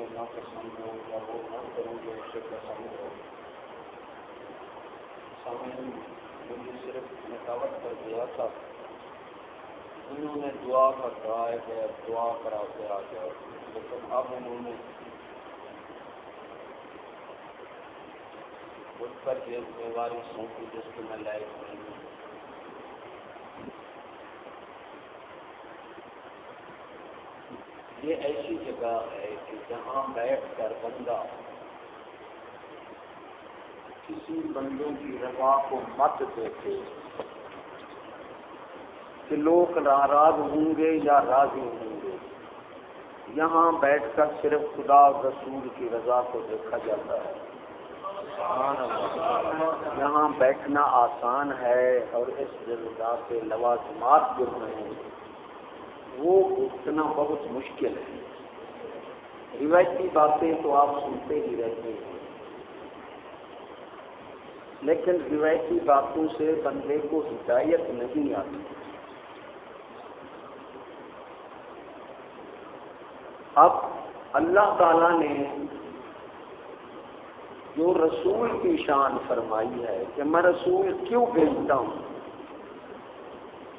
کرو جو نہ پسند ہو یا وہ نہ کرو جو اسے پسند ہو سامنے مجھے صرف نکاوٹ کر دیا تھا انہوں نے دعا کا کرائے گیا دعا کرا کے آ گیا لیکن اب انہوں نے اس پر یہ ذمہ داری سونپی جس کی میں لائق نہیں ہوں۔ یہ ایسی جگہ ہے کہ جہاں بیٹھ کر بندہ کسی بندوں کی روا کو مت دیتے کہ لوگ ناراض ہوں گے یا راضی ہوں گے۔ یہاں بیٹھ کر صرف خدا رسول کی رضا کو دیکھا جاتا ہے۔ یہاں بیٹھنا آسان ہے اور اس رضا سے لوازمات جو ہیں وہ اتنا بہت مشکل ہے۔ روایتی باتیں تو آپ سنتے ہی رہتے ہیں۔ لیکن روایتی باتوں سے بندے کو ہدایت نہیں آتی۔ اب اللہ تعالی نے جو رسول کی شان فرمائی ہے کہ میں رسول کیوں بھیجتا ہوں؟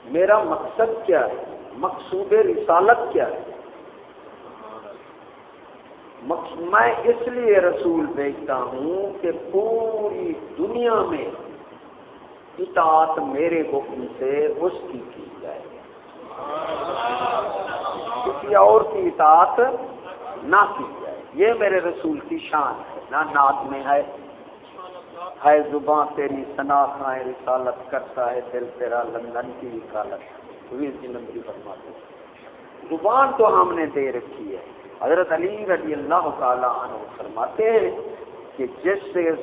میرا مقصد کیا ہے؟ مقصود رسالت کیا ہے؟ میں اس لیے رسول بھیجتا ہوں کہ پوری دنیا میں اطاعت میرے حکم سے اس کی کی جائے۔ کسی اور کی اطاعت نہ کی جائے۔ یہ میرے رسول کی شان ہے۔ نہ نعت میں ہے۔ ہے زباں تیری شناخائیں رسالت کرتا ہے، دل تیرا لندن کی وکالت رسالت فرماتے زبان تو ہم نے دے رکھی ہے۔ حضرت علی رضی اللہ تعالیٰ عنہ فرماتے ہیں کہ جس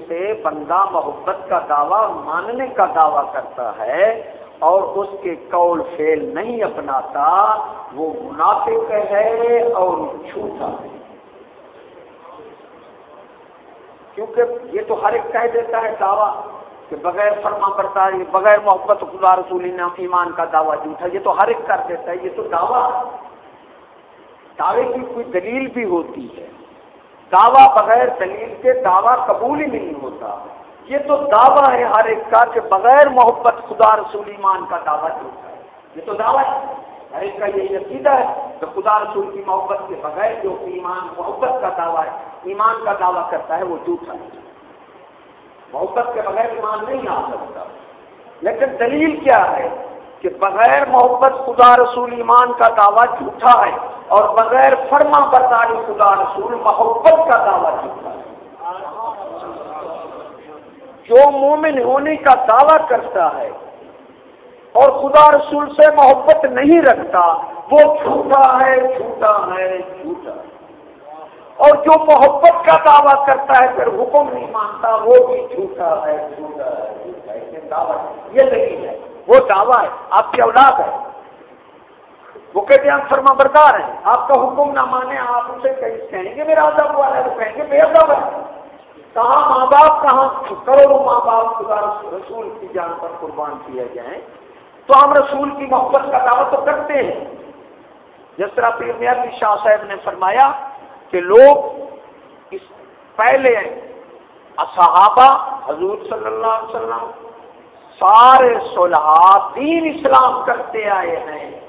سے بندہ محبت کا دعویٰ، ماننے کا دعویٰ کرتا ہے اور اس کے قول فیل نہیں اپناتا، وہ منافق ہے اور جھوٹا ہے۔ کیونکہ یہ تو ہر ایک کہہ دیتا ہے دعویٰ۔ کہ بغیر فرما برداری، بغیر محبت خدا رسول ایمان کا دعویٰ جھوٹا یہ تو ہر ایک کر دیتا ہے، یہ تو دعویٰ دعوے کی کوئی دلیل بھی ہوتی ہے۔ دعویٰ بغیر دلیل کے دعویٰ قبول ہی نہیں ہوتا۔ یہ تو دعویٰ ہے ہر ایک کا کہ بغیر محبت خدا رسول ایمان کا دعویٰ جھوٹا ہے یہ تو دعویٰ ہے۔ ہر ایک کا یہی عقیدہ ہے کہ خدا رسول کی محبت کے بغیر جو ایمان، محبت کا دعویٰ ہے، ایمان کا دعویٰ کرتا ہے، وہ جھوٹا ہے۔ محبت کے بغیر ایمان نہیں آ سکتا۔ لیکن دلیل کیا ہے کہ بغیر محبت خدا رسول ایمان کا دعویٰ جھوٹا ہے اور بغیر فرما برداری خدا رسول محبت کا دعویٰ جھوٹا ہے۔ جو مومن ہونے کا دعویٰ کرتا ہے اور خدا رسول سے محبت نہیں رکھتا، وہ جھوٹا ہے جھوٹا ہے جھوٹا ہے۔ اور جو محبت کا دعویٰ کرتا ہے، پھر حکم نہیں مانتا، وہ بھی جھوٹا ہے جھوٹا ہے یہ نہیں ہے وہ دعویٰ ہے، آپ کی اولاد ہے۔ وہ کہتے ہیں فرما بردار ہیں۔ آپ کا حکم نہ مانے، آپ اسے کہیں گے، میرا ادب ہوا ہے تو کہیں گے، بے ادب ہے۔ کہاں ماں باپ، کہاں کروڑوں ماں باپ خدا رسول کی جان پر قربان کیے جائیں۔ تو ہم رسول کی محبت کا دعوت تو کرتے ہیں۔ جس طرح پیر میاں شاہ صاحب نے فرمایا کہ لوگ اس پہلے صحابہ حضور صلی اللہ علیہ وسلم سارے صلحہ دین اسلام کرتے آئے ہیں۔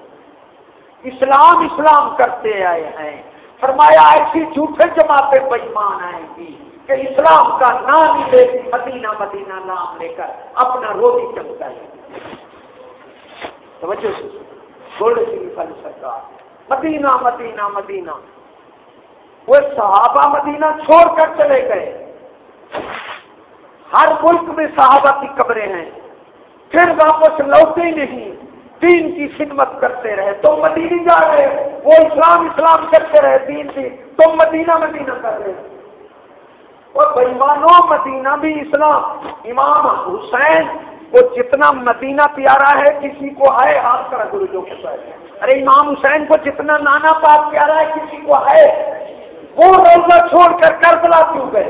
اسلام اسلام کرتے آئے ہیں۔ فرمایا ایسی جھوٹے جماعتیں بےمان آئیں گی کہ اسلام کا نام ہی لے مدینہ مدینہ نام لے کر اپنا روزی چمتا ہے۔ توجہ گولڈ سرکار۔ مدینہ مدینہ مدینہ۔ وہ صحابہ مدینہ چھوڑ کر چلے گئے۔ ہر ملک میں صحابہ کی قبریں ہیں۔ پھر واپس لوٹے نہیں۔ دین کی خدمت کرتے رہے۔ تم مدینہ جا رہے وہ اسلام اسلام کرتے رہے۔ دین کی۔ تم مدینہ مدینہ کر رہے اور بےمانو مدینہ بھی اسلام۔ امام حسین وہ جتنا مدینہ پیارا ہے، کسی کو ہے ہاتھ کرا گرو جو ارے امام حسین کو جتنا نانا پاک پیارا ہے، کسی کو ہے۔ وہ روزہ چھوڑ کر کربلا کیوں گئے؟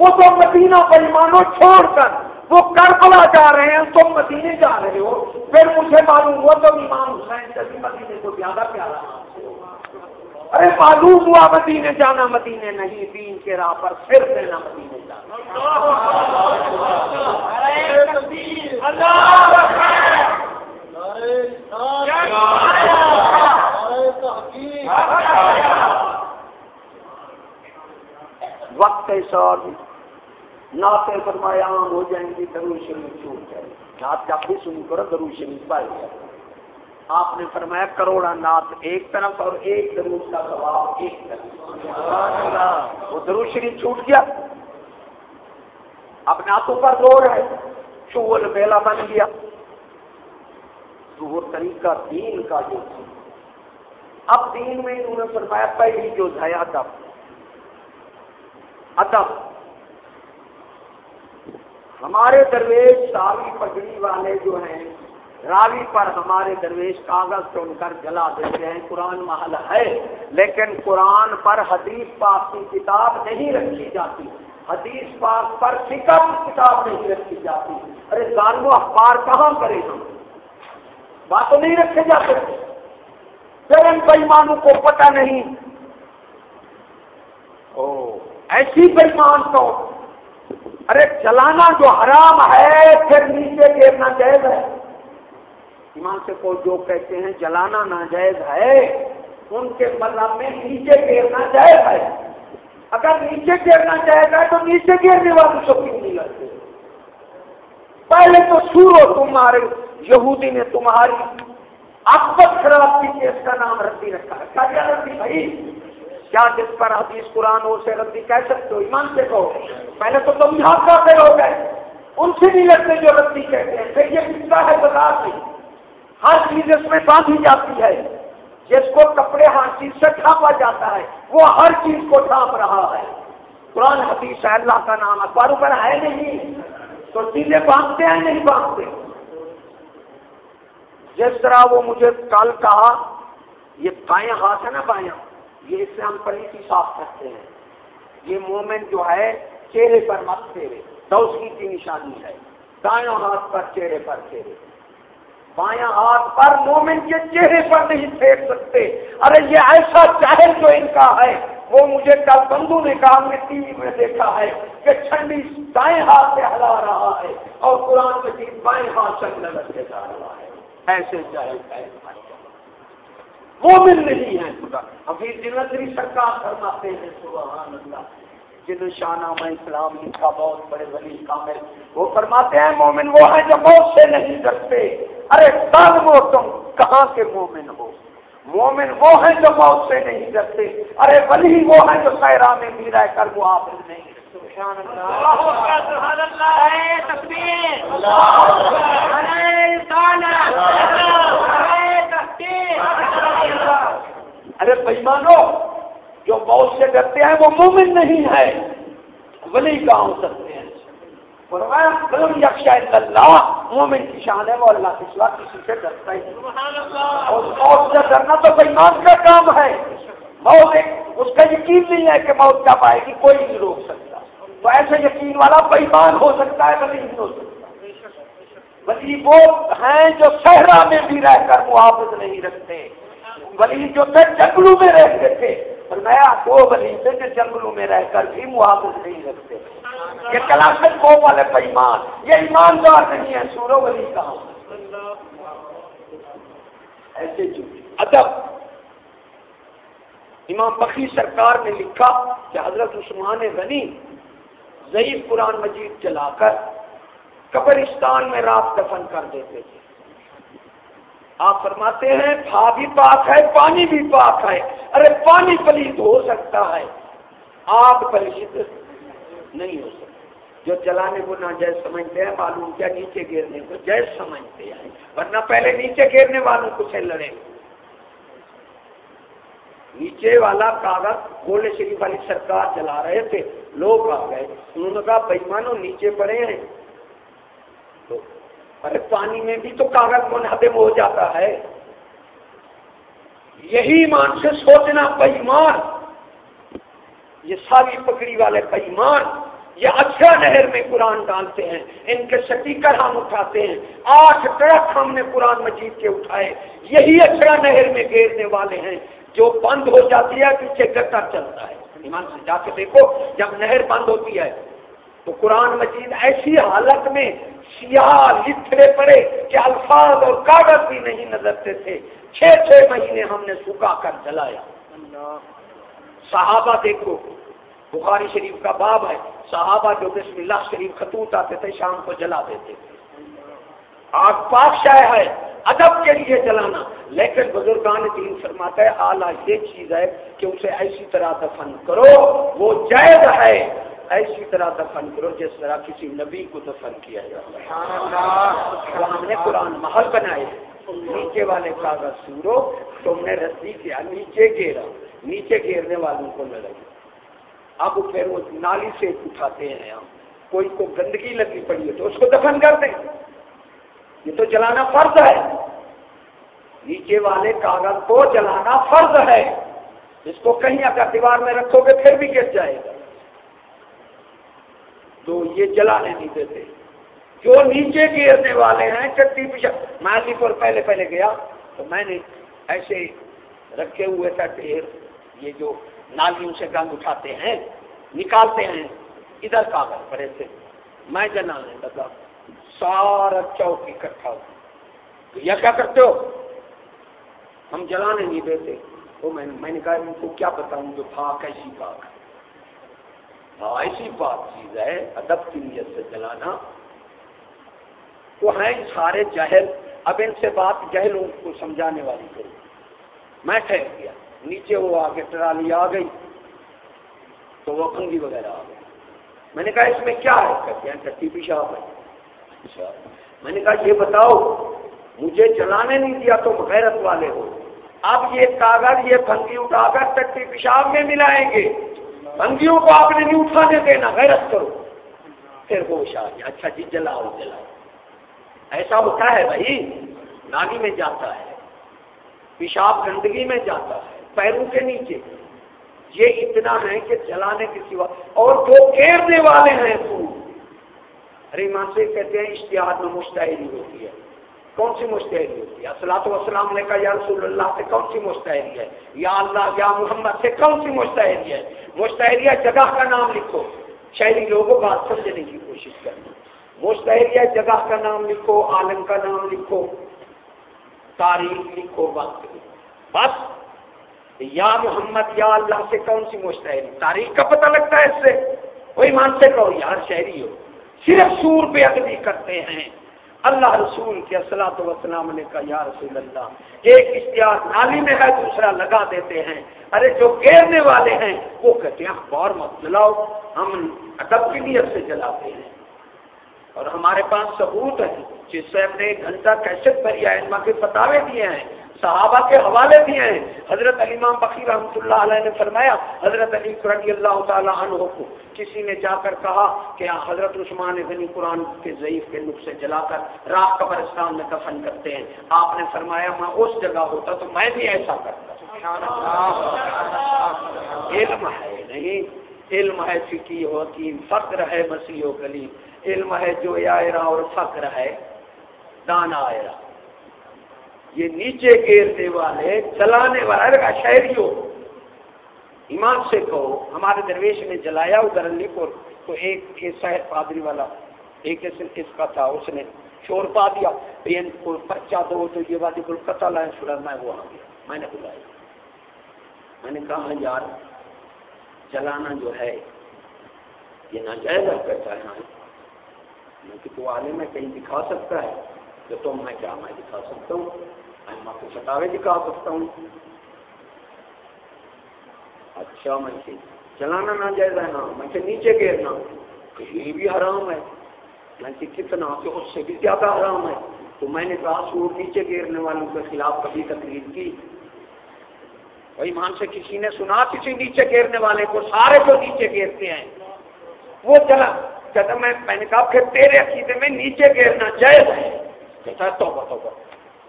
وہ تو مدینہ پریمانوں چھوڑ کر وہ کربلا جا رہے ہیں تم مدینے جا رہے ہو۔ پھر مجھے معلوم ہوا تو امام حسین جبھی مدینے کو زیادہ پیارا ارے معلوم ہوا مدینے جانا مدینے نہیں دین کے راہ پر پھر دینا مدینے جانا۔ وقت ایسا ناطے فرمایا عام ہو جائیں گی درو شریف چھوٹ جائے گی۔ آپ جب بھی سنی کرو درو شریف پائے جائے آپ نے فرمایا کروڑا نات ایک طرف اور ایک درو کا سواب ایک طرف۔ وہ درو شریف چھوٹ گیا۔ اب ناتوں پر زور ہے۔ چول میلا بن گیا۔ تو وہ طریقہ دین کا جو اب دین میں انہوں نے فرمایا پہلی جو ہے ادب۔ ہمارے درویش راوی پگڑی والے جو ہیں، راوی پر ہمارے درویش کاغذ چن کر جلا دیتے ہیں۔ قرآن محل ہے، لیکن قرآن پر حدیث پاک کی کتاب نہیں رکھی جاتی۔ حدیث پاک پر فکر کتاب نہیں رکھی جاتی۔ ارے ظالم اخبار کہاں کرے ہم؟ بات تو نہیں رکھے جاتے۔ پھر ان بےمانوں کو پتہ نہیں۔ او ایسی بےمان تو۔ ارے چلانا جو حرام ہے، پھر نیچے گرنا جائز ہے۔ ایمان سے کوئی جو کہتے ہیں جلانا ناجائز ہے، ان کے مطلب میں نیچے گرنا جائز ہے۔ اگر نیچے گرنا جائز ہے، تو نیچے گرنے والے کیوں نہیں لگتے۔ پہلے تو سورو تمہارے، یہودی نے تمہاری آپت خراب کی اس کا نام ردی رکھا ہے۔ کیا ردی بھائی؟ کیا جس پر حدیث قرآن ہو سے ردی کہہ سکتے ہو؟ ایمان سے کہو۔ پہلے تو تم یہاں کرتے ہو گئے۔ ان سے نہیں لگتے جو ردی کہتے ہیں۔ پھر یہ کتا ہے بتا نہیں ہر چیز اس میں باندھی جاتی ہے۔ جس کو کپڑے ہر چیز سے ڈھانپا جاتا ہے، وہ ہر چیز کو ڈھانپ رہا ہے۔ قرآن، حدیث ہے، اللہ کا نام اخباروں پر ہے نہیں۔ تو چیزیں باندھتے ہیں، نہیں باندھتے جس طرح وہ مجھے کل کہا، یہ بائیں ہاتھ ہے نا بائیں یہ اس سے ہم پلیسی صاف کرتے ہیں۔ یہ مومنٹ جو ہے، چہرے پر مت پھیرے۔ توسیع کی نشانی ہے۔ دائیں ہاتھ پر چہرے پر پھیرے۔ بایاں ہاتھ پر مومنٹ کے چہرے پر نہیں پھیر سکتے۔ ارے، یہ ایسا چاہے جو ان کا ہے، وہ مجھے کل بندو نے کہا، میں ٹی وی میں دیکھا ہے کہ ٹھنڈی دائیں ہاتھ سے ہلا رہا ہے اور قرآن کے بائیں ہاتھ سے لگت کے جا رہا ہے۔ ایسے چاہے مومن نہیں ہے ابھی جنتری سرکار فرماتے ہیں سبحان اللہ۔ جن شانہ میں اسلام لکھا بہت بڑے ولی کامل۔ وہ فرماتے ہیں مومن وہ ہیں جو موت سے نہیں ڈرتے۔ ارے وہ تم؟ کہاں کے مومن ہو؟ مومن وہ ہیں جو موت سے نہیں ڈرتے۔ ارے ولی وہ ہیں جو سیرا میں رہ کر وہ آپ نہیں ارے بےمانو جو موت سے ڈرتے ہیں وہ مومن نہیں ہے ولی کہاں ہو سکتے ہیں؟ اللہ مومن کی شان ہے وہ اللہ کے سوا کسی سے ڈرتا ہی اور موت سے ڈرنا تو بےمان کا کام ہے۔ موت ایک اس کا یقین نہیں ہے کہ موت کب آئے گی کوئی نہیں روک سکتا۔ تو ایسے یقین والا بےمان ہو سکتا ہے ولی نہیں ہو سکتا۔ ولی وہ ہیں جو صحرا میں بھی رہ کر محافظ نہیں رکھتے۔ ولی جو تھے جنگلوں میں رہتے تھے۔ اور نیا دو ولی تھے جو جنگلوں میں رہ کر بھی محافظ نہیں رکھتے۔ یہ کلاسک کو والے بےمان یہ ایماندار نہیں ہے سورو ولی کا۔ ایسے ادب۔ امام بخی سرکار نے لکھا کہ حضرت عثمان غنی ضعیف قرآن مجید چلا کر قبرستان میں رات دفن کر دیتے تھے۔ آپ فرماتے ہیں پھا بھی پاک ہے، پانی بھی پاک ہے۔ ارے، پانی پلیت ہو سکتا ہے۔ آگ پلیت نہیں ہو سکتا جو چلانے کو نہ جیس سمجھتے ہیں، معلوم کیا نیچے گرنے کو جیس سمجھتے ہیں۔ ورنہ پہلے نیچے گرنے والوں کو سے لڑے نیچے والا کاغذ گولے شریف والی سرکار چلا رہے تھے۔ لوگ آ گئے۔ انہوں نے کہا بےمانو نیچے پڑے ہیں۔ ارے پانی میں بھی تو کاغذ منہدم ہو جاتا ہے۔ یہی مان سے سوچنا بےمان یہ ساری پکڑی والے بےمان یہ اچھا نہر میں قرآن ڈالتے ہیں۔ ان کے سٹیکر ہم اٹھاتے ہیں۔ آٹھ ٹرک ہم نے قرآن مجید کے اٹھائے۔ یہی اچھا نہر میں گھیرنے والے ہیں۔ جو بند ہو جاتی ہے، پیچھے گٹر چلتا ہے۔ ایمان سے جا کے دیکھو، جب نہر بند ہوتی ہے تو قرآن مجید ایسی حالت میں سیاہ لکھنے پڑے کہ الفاظ اور کاغذ بھی نہیں نظرتے تھے۔ چھ چھ مہینے ہم نے سکھا کر جلایا۔ صحابہ دیکھو، بخاری شریف کا باب ہے۔ صحابہ جو بسم اللہ شریف خطوط آتے تھے، شام کو جلا دیتے تھے۔ آگ پادشاہ ہے، ادب کے لیے جلانا۔ لیکن بزرگان دین فرماتا ہے اعلیٰ یہ چیز ہے کہ اسے ایسی طرح دفن کرو، وہ جائز ہے۔ ایسی طرح دفن کرو جس طرح کسی نبی کو دفن کیا جائے۔ وہ ہم نے قرآن محل بنائے۔ نیچے والے کاغذ سورو تم نے رسی کیا نیچے گیرا نیچے گیرنے والوں کو لڑ اب پھر وہ نالی سے اٹھاتے ہیں ہم۔ کوئی کو گندگی لگی پڑی ہے تو اس کو دفن کر دیں۔ یہ تو جلانا فرض ہے۔ نیچے والے کاغذ کو جلانا فرض ہے۔ اس کو کہیں اگر دیوار میں رکھو گے پھر بھی گر جائے گا۔ تو یہ جلانے نہیں دیتے جو نیچے گرنے والے ہیں، چٹی پیچھا میں علی پور پہلے پہلے گیا، تو میں نے ایسے رکھے ہوئے تھا ڈھیر۔ یہ جو نالیوں سے گند اٹھاتے ہیں، نکالتے ہیں، ادھر کاغذ پڑے تھے۔ میں جلانے لگا، سارا چوک اکٹھا ہو۔ تو یہ کیا کرتے ہو؟ ہم جلانے نہیں دیتے۔ تو میں نے کہا، ان کو کیا بتاؤں، جو پاک ایسی پاک ہاں ایسی پاک چیز ہے، ادب کی نیت سے جلانا تو ہیں سارے جہل۔ اب ان سے بات جہلوں کو سمجھانے والی کروں میں ٹھہر گیا۔ نیچے وہ آگے ٹرالی آ گئی۔ تو وہ کنگی وغیرہ آ گئی۔ میں نے کہا، اس میں کیا ہے؟ کہتے ہیں اچھا، ٹٹی پیشاب ہے۔ اچھا۔ میں نے کہا، یہ بتاؤ، مجھے جلانے نہیں دیا تو غیرت والے ہو۔ اب یہ کاغذ، یہ پھنگی اٹھا کر ٹٹی پیشاب میں ملائیں گے۔ پھنگیوں کو آپ نے نہیں اٹھانے دینا، غیرت کرو۔ پھر ہوش آ گیا اچھا جی جلاؤ جلاؤ۔ ایسا ہوتا ہے بھائی، نالی میں جاتا ہے، پیشاب گندگی میں جاتا ہے، پیروں کے نیچے۔ یہ اتنا ہے کہ جلانے کے سوا، اور جو گیرنے والے ہیں ارے ماں سے کہتے ہیں اشتہار میں مشتعری ہوتی ہے۔ کون سی مشتعری ہوتی ہے اسلط وسلام نے کہا، یا رسول اللہ سے کون سی مشتعری ہے؟ یا اللہ، یا محمد سے کون سی مشتعری ہے؟ مشتعریہ جگہ کا نام لکھو۔ شہری لوگوں بات سمجھنے کی کوشش کرنا مشتعریہ جگہ کا نام لکھو، عالم کا نام لکھو، تاریخ لکھو وقت بس، یا محمد، یا اللہ سے کون سی مشتعری تاریخ کا پتہ لگتا ہے اس سے۔ کوئی مان سے کہو، یار شہری ہو۔ صرف سور پہ ادبی کرتے ہیں۔ اللہ رسول کے اصلاۃ وسلام نے کہا یا رسول اللہ۔ ایک اشتہار نالی میں ہے، دوسرا لگا دیتے ہیں۔ ارے جو گیرنے والے ہیں، وہ کہتے ہیں، اخبار مت جلاؤ، ہم ادب کی نیت سے جلاتے ہیں۔ اور ہمارے پاس ثبوت ہے جس سے ہم نے ایک گھنٹہ کیسے پر ہے ان کے فتاوے دیے ہیں۔ صحابہ کے حوالے دیے ہیں۔ حضرت علی امام بقی رحمۃ اللہ علیہ نے فرمایا، حضرت علی رضی اللہ تعالیٰ عنہ کو کسی نے جا کر کہا کہ حضرت عثمان غنی قرآن کے ضعیف کے نقص سے جلا کر راہ قبرستان میں دفن کرتے ہیں۔ آپ نے فرمایا، میں اس جگہ ہوتا تو میں بھی ایسا کرتا۔ علم ہے نہیں۔ علم ہے فکی ہوتی فخر ہے مسیح و کلی علم ہے جو آئرہ اور فخر ہے دانا آئرہ یہ نیچے گیرنے والے، چلانے والا شہری ہو ایمان سے کہو، ہمارے درویش نے جلایا ادھر علی پور تو ایک شہر پادری والا، ایک اس کا تھا، اس نے شور پا دیا پین کو پرچا دو، تو یہ بات بالکل قتل سنا میں وہ آ گیا، میں نے بلایا۔ میں نے کہا ہاں یار، جلانا جو ہے، یہ ناجائز کہتا ہے ہاں۔ میں کہ تو آنے میں کہیں دکھا سکتا ہے، تو تم میں کیا، میں دکھا سکتا ہوں۔ میں کو ستاوے دکھا سکتا ہوں۔ اچھا میں سے چلانا نہ جائز ہے نا، میں سے نیچے گیرنا یہ بھی حرام ہے۔ میں سے کتنا کہ اس سے بھی زیادہ حرام ہے۔ تو میں نے کہا، سور نیچے گیرنے والوں کے خلاف کبھی تقریر کی۔ وہی مان سے کسی نے سنا، کسی نیچے گیرنے والے کو، سارے کو نیچے گیرتے ہیں، وہ چلا۔ کہتا میں میں نے کہا، پھر تیرے عقیدے میں نیچے گیرنا جائز ہے۔ کہتا توبہ توبہ۔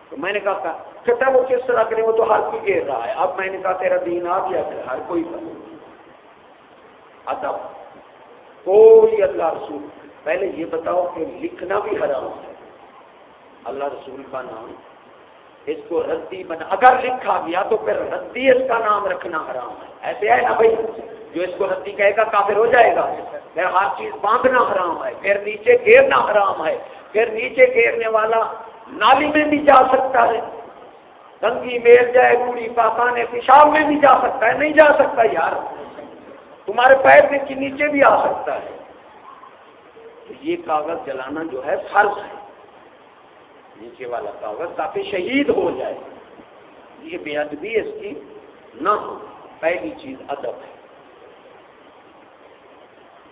تو میں نے کہا کہتا وہ کس طرح کرے وہ تو ہر کوئی گھیر رہا ہے۔ اب میں نے کہا تیرا دین آ گیا ہر کوئی ادب۔ کوئی اللہ رسول۔ پہلے یہ بتاؤ کہ لکھنا بھی حرام ہے۔ اللہ رسول کا نام۔ اس کو ردی بنا اگر لکھا گیا تو پھر ردی اس کا نام رکھنا حرام ہے۔ ایسے ہے نا بھائی؟ جو اس کو ردی کہے گا کافر ہو جائے گا۔ پھر ہر چیز باندھنا حرام ہے۔ پھر نیچے گیرنا حرام ہے۔ پھر نیچے گیرنے والا نالی میں بھی جا سکتا ہے۔ تنگی میل جائے، بوڑھی پاکانے پیشاب میں بھی جا سکتا ہے۔ نہیں جا سکتا یار۔ تمہارے پیر کے نیچے بھی آ سکتا ہے۔ یہ کاغذ جلانا جو ہے، فرض ہے۔ نیچے والا کاغذ تاکہ شہید ہو جائے۔ یہ بے ادبی اس کی نہ ہو۔ پہلی چیز ادب ہے۔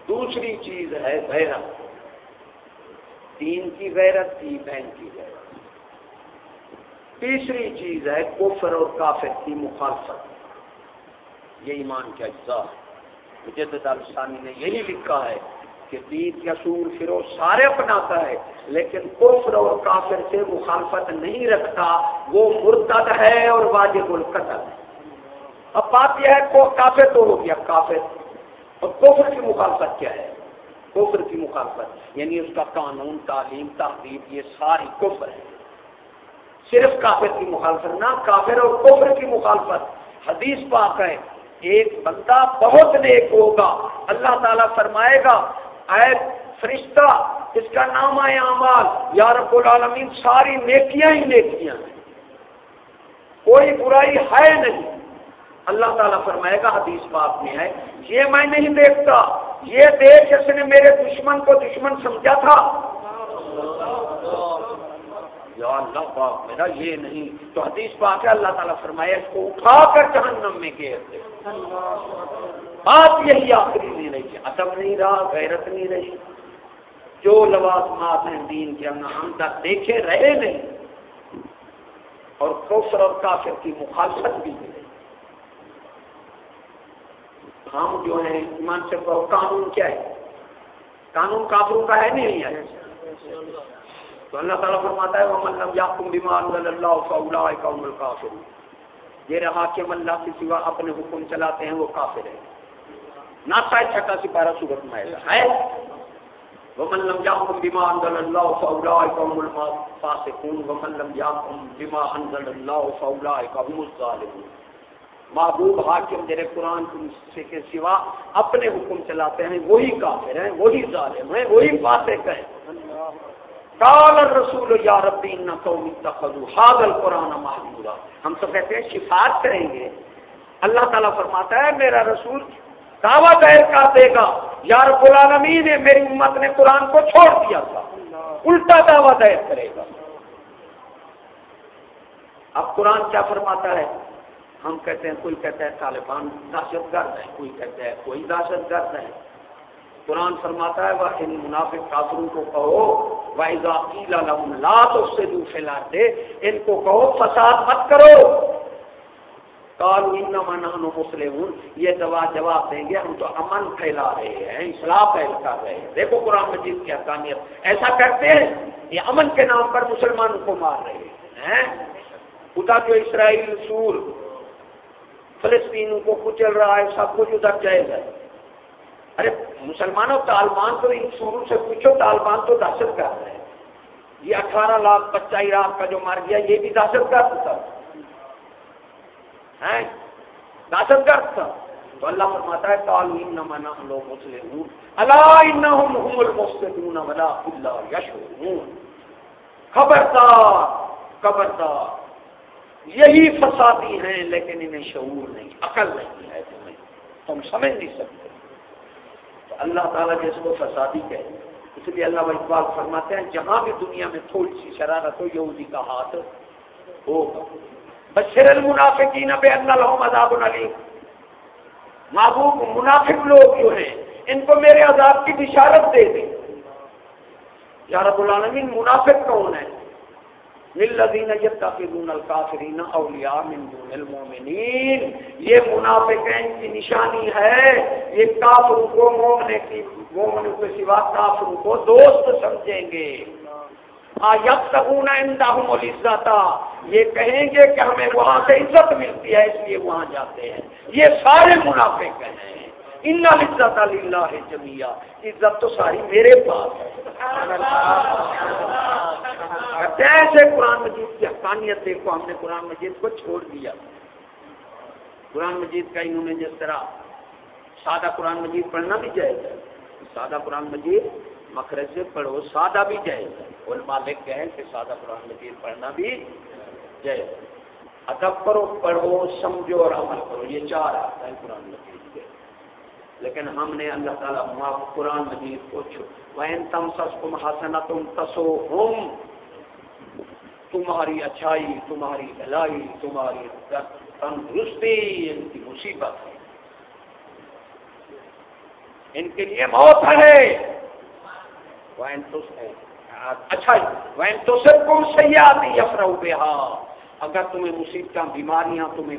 دوسری چیز ہے غیرت۔ تین کی غیرت تین بہن کی غیرت۔ تیسری چیز ہے کفر اور کافر کی مخالفت. یہ ایمان کا اجزاء ہے مجدد نے یہی لکھا ہے کہ دین کے اصول فروغ سارے اپناتا ہے، لیکن کفر اور کافر سے مخالفت نہیں رکھتا، وہ مرتد ہے اور واجب القتل ہے. اب بات یہ ہے کافر تو ہو گیا، کافر. اور کفر کی مخالفت کیا ہے؟ کفر کی مخالفت یعنی اس کا قانون، تعلیم، تحریر، یہ ساری کفر ہے. صرف کافر کی مخالفت، نہ کافر اور کفر کی مخالفت۔ حدیث پاک ہے، ایک بندہ بہت نیک ہوگا، اللہ تعالیٰ فرمائے گا، اے فرشتہ، اس کا نام ہے امال یا رب العالمین، ساری نیکیاں ہی نیکیاں ہیں۔ کوئی برائی ہے نہیں۔ اللہ تعالیٰ فرمائے گا، حدیث پاک میں ہے، یہ میں نہیں دیکھتا، یہ دیکھ اس نے میرے دشمن کو دشمن سمجھا تھا۔ یا اللہ پاک، میرا یہ نہیں۔ تو حدیث پاک ہے، اللہ تعالیٰ فرمایا اس کو اٹھا کر جہنم میں گھیر دے۔ بات یہی آخری نہیں رہی ادب نہیں رہا، غیرت نہیں رہی۔ جو لوازمات ہیں دین کے اندر ہم تک دیکھے رہے نہیں، اور کوسر اور کافر کی مخالفت بھی نہیں۔ ہم جو ہیں، ایمان سے قانون کیا ہے؟ قانون کافروں کا ہے نہیں ہے تو اللہ تعالیٰ فرماتا ہے وہ مطلب یا تم بیمان اللہ فولا قوم القافر یہ رہا کہ اللہ کے سوا اپنے حکم چلاتے ہیں، وہ کافر ہے نہ شاید چھٹا سپارہ صورت میں ہے؟ وہ ملم یا تم بیمان اللہ فولا قوم الفاسقون۔ وہ ملم یا تم بیما انزل اللہ فولا قوم الظالمون۔ محبوب حاکم میرے قرآن کے سوا اپنے حکم چلاتے ہیں، وہی کافر ہیں، وہی ظالم ہیں، وہی فاسق ہیں۔ کال رسول یا ربی نہ حاضل قرآن محبورہ ہم تو کہتے ہیں شفاعت کریں گے. اللہ تعالیٰ فرماتا ہے، میرا رسول دعویٰ دائر کر دے گا. یار العالمین نے میری امت نے قرآن کو چھوڑ دیا تھا. الٹا دعویٰ دائر کرے گا. اب قرآن کیا فرماتا ہے؟ ہم کہتے ہیں، کوئی کہتا ہے طالبان دہشت گرد ہے، کوئی کہتا ہے کوئی دہشت گرد ہے. قرآن فرماتا ہے وہ ان منافق کافروں کو کہو وائزا لا تو سے دوسرے لاتے ان کو کہو، فساد مت کرو۔ کالو مسلم یہ دوا جواب دیں گے، ہم تو امن پھیلا رہے ہیں اصلاح پھیل کر رہے ہیں۔ دیکھو قرآن مجید کی حقانیت ایسا کرتے ہیں، یہ امن کے نام پر مسلمانوں کو مار رہے ہیں خدا جو اسرائیل سور، فلسطینوں کو کچل رہا ہے، سب کچھ ادھر جائے گا۔ ارے، مسلمانوں، طالبان تو ان شروع سے پوچھو، طالبان تو دہشت گرد ہے یہ اٹھارہ لاکھ بچہ عراق کا جو مار گیا، یہ بھی دہشت گرد تھا۔ دہشت گرد تھا۔ تو اللہ فرماتا ہے تعلیم نہ منا ہم لوگ مسلم اللہ اللہ یش خبردار خبردار۔ یہی فسادی ہیں، لیکن انہیں شعور نہیں، عقل نہیں ہے تمہیں۔ تم سمجھ نہیں سکتے۔ اللہ تعالیٰ جس کو فسادی کہے اس لیے اللہ اقبال فرماتے ہیں، جہاں بھی دنیا میں تھوڑی سی شرارت ہو، یہودی کا ہاتھ ہوگا۔ بشر المنافقین، بے اللہ لہم عذاب العلیم محبوب منافق لوگ جو ہیں، ان کو میرے عذاب کی بشارت دے دیں۔ یا رب العالمین، منافق کون ہے للذین یتخذون الکافرین اولیاء من دون المؤمنین۔ یہ منافقین کی نشانی ہے۔ یہ کافروں کو مومنے کی مومنوں کے سوا کافروں کو دوست سمجھیں گے۔ یبتغون عندهم العزت۔ یہ کہیں گے کہ ہمیں وہاں سے عزت ملتی ہے، اس لیے وہاں جاتے ہیں۔ یہ سارے منافق ہیں۔ ان عزت اللہ جمیا عزت تو ساری میرے پاس ہے۔ ایسے قرآن مجید کی حقانیت دیکھو، ہم نے قرآن مجید کو چھوڑ دیا۔ قرآن مجید کا انہوں نے جس طرح سادہ قرآن مجید پڑھنا بھی جائز ہے۔ سادہ قرآن مجید مکرج سے پڑھو، سادہ بھی جائز ہے۔ اور مالک کہیں کہ سادہ قرآن مجید پڑھنا بھی جائز ادب کرو، پڑھو، سمجھو اور عمل کرو، یہ چار آتا ہے قرآن مجید لیکن ہم نے اللہ تعالیٰ قرآن مجید کو وین تم سس تم حسنا تم تسو ہوم تمہاری اچھائی، تمہاری بھلائی، تمہاری تندرستی، ان کی مصیبت ہے۔ ان کے لیے موت ہے۔ اچھا وین تو سب کو سیاحتی افرا بہا اگر تمہیں مصیبت بیماریاں تمہیں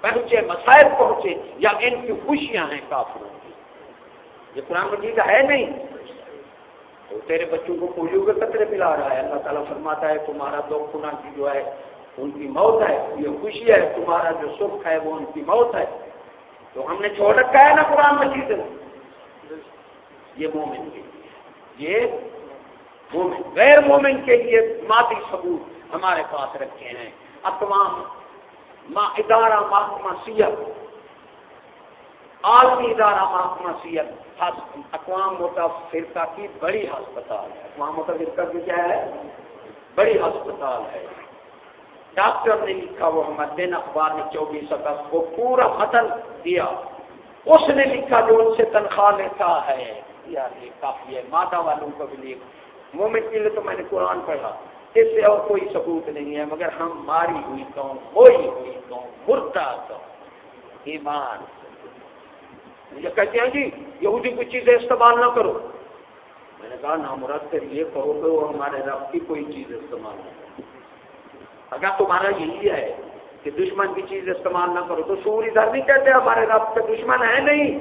پہنچے، مسائل پہنچے، یا ان کی خوشیاں ہیں کافروں کی۔ یہ قرآن مجید ہے نہیں۔ تو تیرے بچوں کو پولیو کے قطرے پلا رہا ہے۔ اللہ تعالیٰ فرماتا ہے، تمہارا دو خنا کی جو ہے، ان کی موت ہے۔ یہ خوشی ہے، تمہارا جو سکھ ہے، وہ ان کی موت ہے۔ تو ہم نے چھوڑ رکھا ہے نا قرآن مجید۔ یہ مومن کے لیے۔ یہ مومن، غیر مومن کے لیے مادی ثبوت ہمارے پاس رکھے ہیں۔ اقوام ادارہ محکمہ سیت عالمی ادارہ محکمہ سیت اقوام فرقہ کی بڑی ہسپتال ہے. اقوام فرقہ کی کیا ہے؟ بڑی ہسپتال ہے. ڈاکٹر نے لکھا وہ ہمارے دن اخبار نے چوبیس اگست کو پورا متن دیا اس نے لکھا جو ان سے تنخواہ لیتا ہے. یار یہ کافی ہے. ماتا والوں کو بھی لکھ. مومن کے لیے تو میں نے قرآن پڑھا. اس سے اور کوئی ثبوت نہیں ہے، مگر ہم ماری ہوئی قوم ہوئی ہوئی قوم مردہ قوم، ایمان۔ یہ کہتے ہیں جی یہودی کچھ چیزیں استعمال نہ کرو۔ میں نے کہا نا مراد کر یہ کہو کہ وہ ہمارے رب کی کوئی چیز استعمال نہ کرو اگر تمہارا یہی ہے کہ دشمن کی چیز استعمال نہ کرو، تو سور ادھر نہیں کہتے ہمارے رب کے دشمن ہے نہیں۔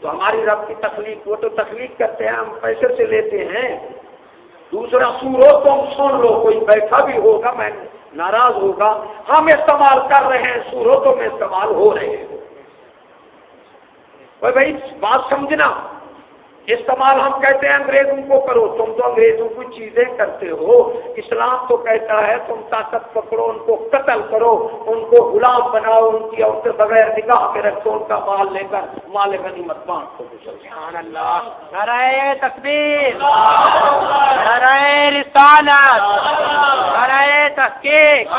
تو ہماری رب کی تخلیق، وہ تو تخلیق کرتے ہیں، ہم پیسے سے لیتے ہیں۔ دوسرا سورو تم سن لو، کوئی بیٹھا بھی ہوگا، میں ناراض ہوگا۔ ہم استعمال کر رہے ہیں سورو تو میں استعمال ہو رہے ہیں۔ بھائی، بات سمجھنا۔ استعمال ہم کہتے ہیں انگریزوں کو کرو تم تو انگریزوں کی چیزیں کرتے ہو۔ اسلام تو کہتا ہے تم طاقت پکڑو ان کو قتل کرو ان کو غلام بناؤ ان کی عورتیں بغیر نگاہ کے رکھو ان کا مال لے کر مال غنیمت بانٹ کو سبحان اللہ۔ رسالت۔ تحقیق۔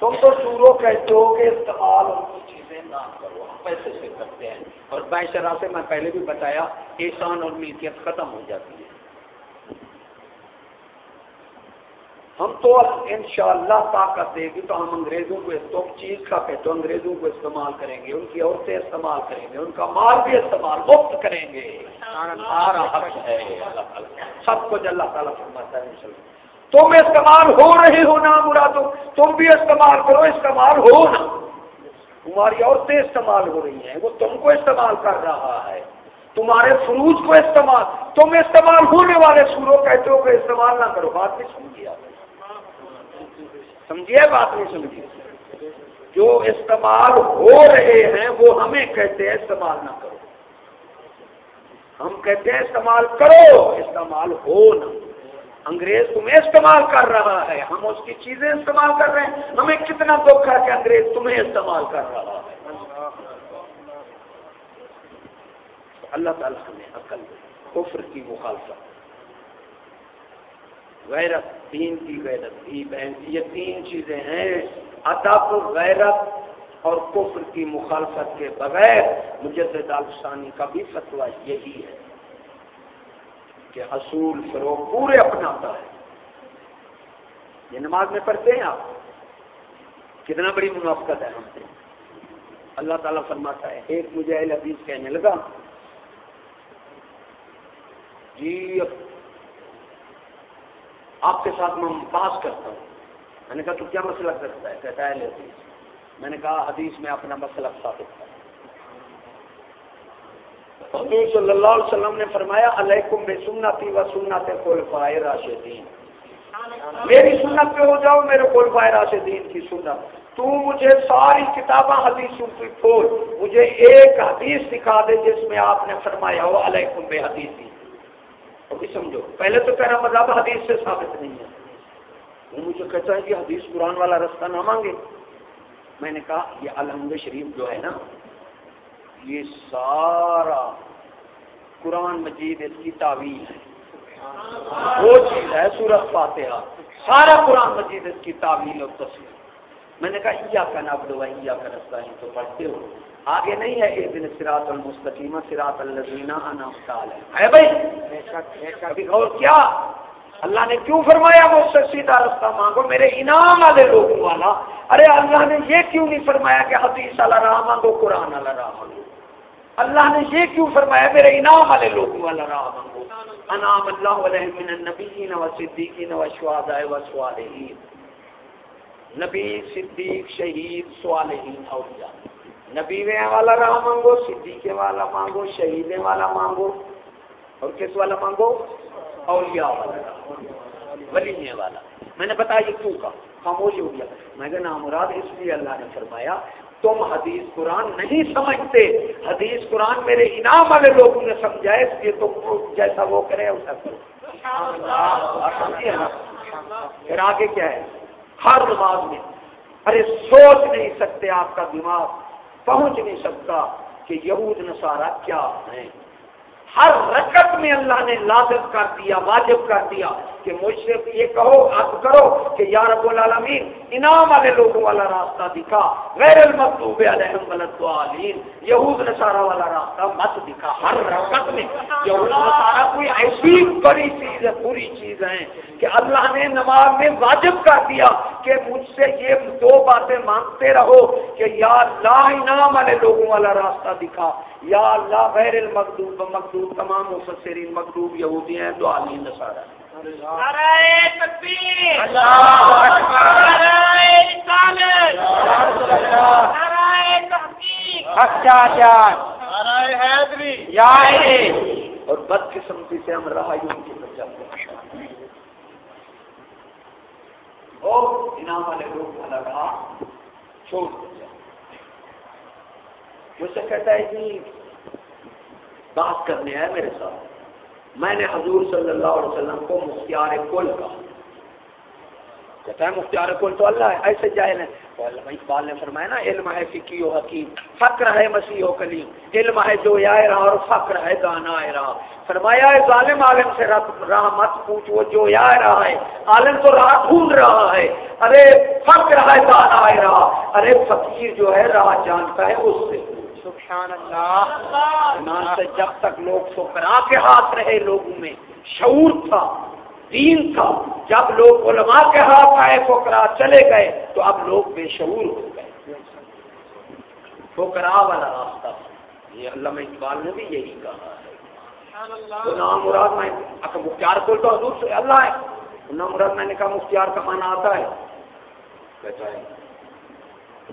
تم تو چورو کہتے ہو کہ استعمال ان کی چیزیں نہ کرو۔ پیسے سے کرتے ہیں۔ اور بائشرا سے میں پہلے بھی بتایا احسان اور میتیت ختم ہو جاتی ہے۔ ہم تو ان شاء اللہ طاقت دے گی تو ہم انگریزوں کو تم چیز کا کہ تو انگریزوں کو استعمال کریں گے، ان کی عورتیں استعمال کریں گے، ان کا مال بھی استعمال مفت کریں گے۔ سب کچھ اللہ تعالیٰ فرماتا ہے تم استعمال ہو رہے ہو نا برا تو تم بھی استعمال کرو، استعمال ہو۔ نا تمہاری عورتیں استعمال ہو رہی ہیں، وہ تم کو استعمال کر رہا ہے۔ تمہارے فروج کو استعمال، تم استعمال ہونے والے سورو کہتے ہو کہ استعمال نہ کرو۔ بات نہیں سمجھیے سمجھیے بات نہیں سمجھیے جو استعمال ہو رہے ہیں، وہ ہمیں کہتے ہیں استعمال نہ کرو۔ ہم کہتے ہیں استعمال کرو، استعمال ہو نہ انگریز تمہیں استعمال کر رہا ہے، ہم اس کی چیزیں استعمال کر رہے ہیں۔ ہمیں کتنا دکھ ہے کہ انگریز تمہیں استعمال کر رہا ہے۔ اللہ تعالیٰ ہمیں عقل، کفر کی مخالفت، غیرت تین کی غیرت بھی بہن، یہ تین چیزیں ہیں۔ ادب غیرت اور کفر کی مخالفت کے بغیر مجدد الفسانی کا بھی فتویٰ یہی ہے۔ کہ اصول فروغ پورے اپناتا ہے۔ یہ نماز میں پڑھتے ہیں آپ؟ کتنا بڑی منافقت ہے ہم سے۔ اللہ تعالیٰ فرماتا ہے، ایک مجھے اہل حدیث کہنے لگا۔ جی آپ کے ساتھ میں بات کرتا ہوں۔ میں نے کہا تو کیا مسئلہ کرتا ہے؟ کہتا ہے اہل حدیث۔ میں نے کہا حدیث میں اپنا مسئلہ ثابت کرتا حضور صلی اللہ علیہ وسلم نے فرمایا، علیکم بے سننا تھی و سننا تھے راشدین۔ میری سنت پہ ہو جاؤ، میرے کو فائرہ سے دین کی سنت۔ تو مجھے ساری کتابیں حدیثوں کی کھول، مجھے ایک حدیث دکھا دے جس میں آپ نے فرمایا ہو، علیکم بے حدیثی۔ بھی سمجھو، پہلے تو کہہ رہا مذہب مطلب حدیث سے ثابت نہیں ہے۔ وہ مجھے کہتا ہے کہ حدیث قرآن والا رستہ نہ مانگے۔ میں نے کہا، یہ الحمد شریف جو ہے نا یہ سارا قرآن مجید اس کی تعویل ہے۔ وہ چیز ہے سورت فاتحہ۔ سارا قرآن مجید اس کی تعویل اور تصویر میں نے کہا کا نب لو یا کا رستہ تو پڑھتے ہو۔ آگے نہیں ہے ایک دن سراط المستقیم سراط الزینہ ہے بھائی اور کیا؟ اللہ نے کیوں فرمایا وہ سے سیدھا رستہ مانگو؟ میرے انعام والے لوگوں والا۔ ارے، اللہ نے یہ کیوں نہیں فرمایا کہ حدیث اللہ راہ مانگو، قرآن اللہ راہ مانگو؟ اللہ نے یہ کیوں فرمایا؟ میرے انعام والے لوگوں والا راہ مانگو انعام اللہ علیہ من النبیین و صدیقین و شہداء و صالحین۔ نبی، صدیق، شہید، صالحین، اولیاء۔ نبی والا راہ مانگو، صدیق والا مانگو، شہید والا مانگو۔ اور کس والا مانگو؟ اولیاء والا۔ ولی والا۔ میں نے بتایا یہ کیوں کا خاموش ہو گیا۔ میں نے نامراد اس لیے اللہ نے فرمایا تم حدیث قرآن نہیں سمجھتے۔ حدیث قرآن میرے انعام والے لوگوں نے سمجھا، اس لیے تم جیسا وہ کرے ویسا کرو پھر آگے کیا ہے؟ ہر نماز میں۔ ارے سوچ نہیں سکتے آپ کا دماغ، پہنچ نہیں سکتا کہ یہود نصارہ کیا ہیں۔ ہر رکت میں اللہ نے لازم کر دیا، واجب کر دیا۔ کہ مجھ سے یہ کہو اب کرو کہ یا رب العالمین، انعام والے لوگوں والا راستہ دکھا، غیر المطلوب علیہم ولدعالین یہود نصارہ والا راستہ مت دکھا، ہر رکت میں یہود نصارہ کوئی ایسی بڑی چیز ہے، بری چیز ہے کہ اللہ نے نماز میں واجب کر دیا کہ مجھ سے یہ دو باتیں مانگتے رہو کہ یا اللہ انعام والے لوگوں والا راستہ دکھا، یا اللہ غیر المقدوب مقدوب تمام مفسرین مقدوب یہودی ہیں دو عالین نصارہ اور بد قسمتی سے ہم رہا کی اور انعام والے لوگ والا رہا چھوڑ مجھ سے کہتا ہے کہ بات کرنے آئے میرے ساتھ. میں نے حضور صلی اللہ علیہ وسلم کو مختار کل کہا۔ کہتا ہے مختار کل تو اللہ ہے، ایسے جائل ہے اقبال نے فرمایا نا، علم ہے فکی و حکیم، فقر ہے مسیح و کلیم۔ علم ہے جو آئے رہا اور فقر ہے گانا آئے رہا فرمایا ہے ظالم، عالم سے راہ مت پوچھ وہ جو آئے رہا ہے۔ عالم تو راہ ڈھونڈ رہا ہے۔ ارے، فقر ہے گانا آئے رہا ارے، فقیر جو ہے راہ جانتا ہے اس سے۔ سبحان اللہ. سے جب تک لوگ سکرا کے ہاتھ رہے لوگوں میں، شعور تھا، دین تھا، جب لوگ علماء کے ہاتھ آئے فکرا چلے گئے، تو اب لوگ بے شعور ہو گئے۔ فکرا والا راستہ، یہ علامہ اقبال نے بھی یہی کہا ہے۔ تو نام مراد میں اچھا مختار کو تو حضور سے اللہ ہے۔ نام مراد میں نے کہا، مختار کا مانا آتا ہے۔ کہتا ہے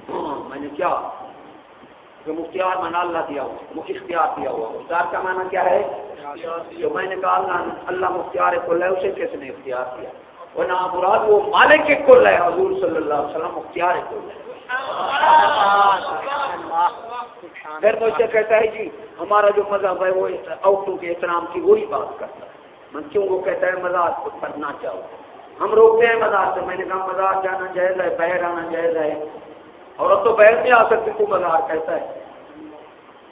ہاں میں نے کیا؟ جو مختار مانا اللہ دیا ہوا اختیار دیا ہوا۔ مختار کا مانا کیا ہے؟ جو میں نے کہا، اللہ اللہ مختار کل ہے اسے کس نے اختیار کیا وہ نہ مراد وہ مالک کے کل ہے حضور صلی اللہ علیہ وسلم مختار کل ہے پھر مجھ سے کہتا ہے جی ہمارا جو مذہب ہے، وہ عورتوں کے احترام کی وہی بات کرتا ہے۔ من کیوں وہ کہتا ہے مزاج کو پڑھنا چاہو۔ ہم روکتے ہیں مزاج سے۔ میں نے کہا مزاج جانا جائز ہے بہر آنا جائز ہے۔ عورت تو بحث نہیں آ سکتی تو مزار کہتا ہے۔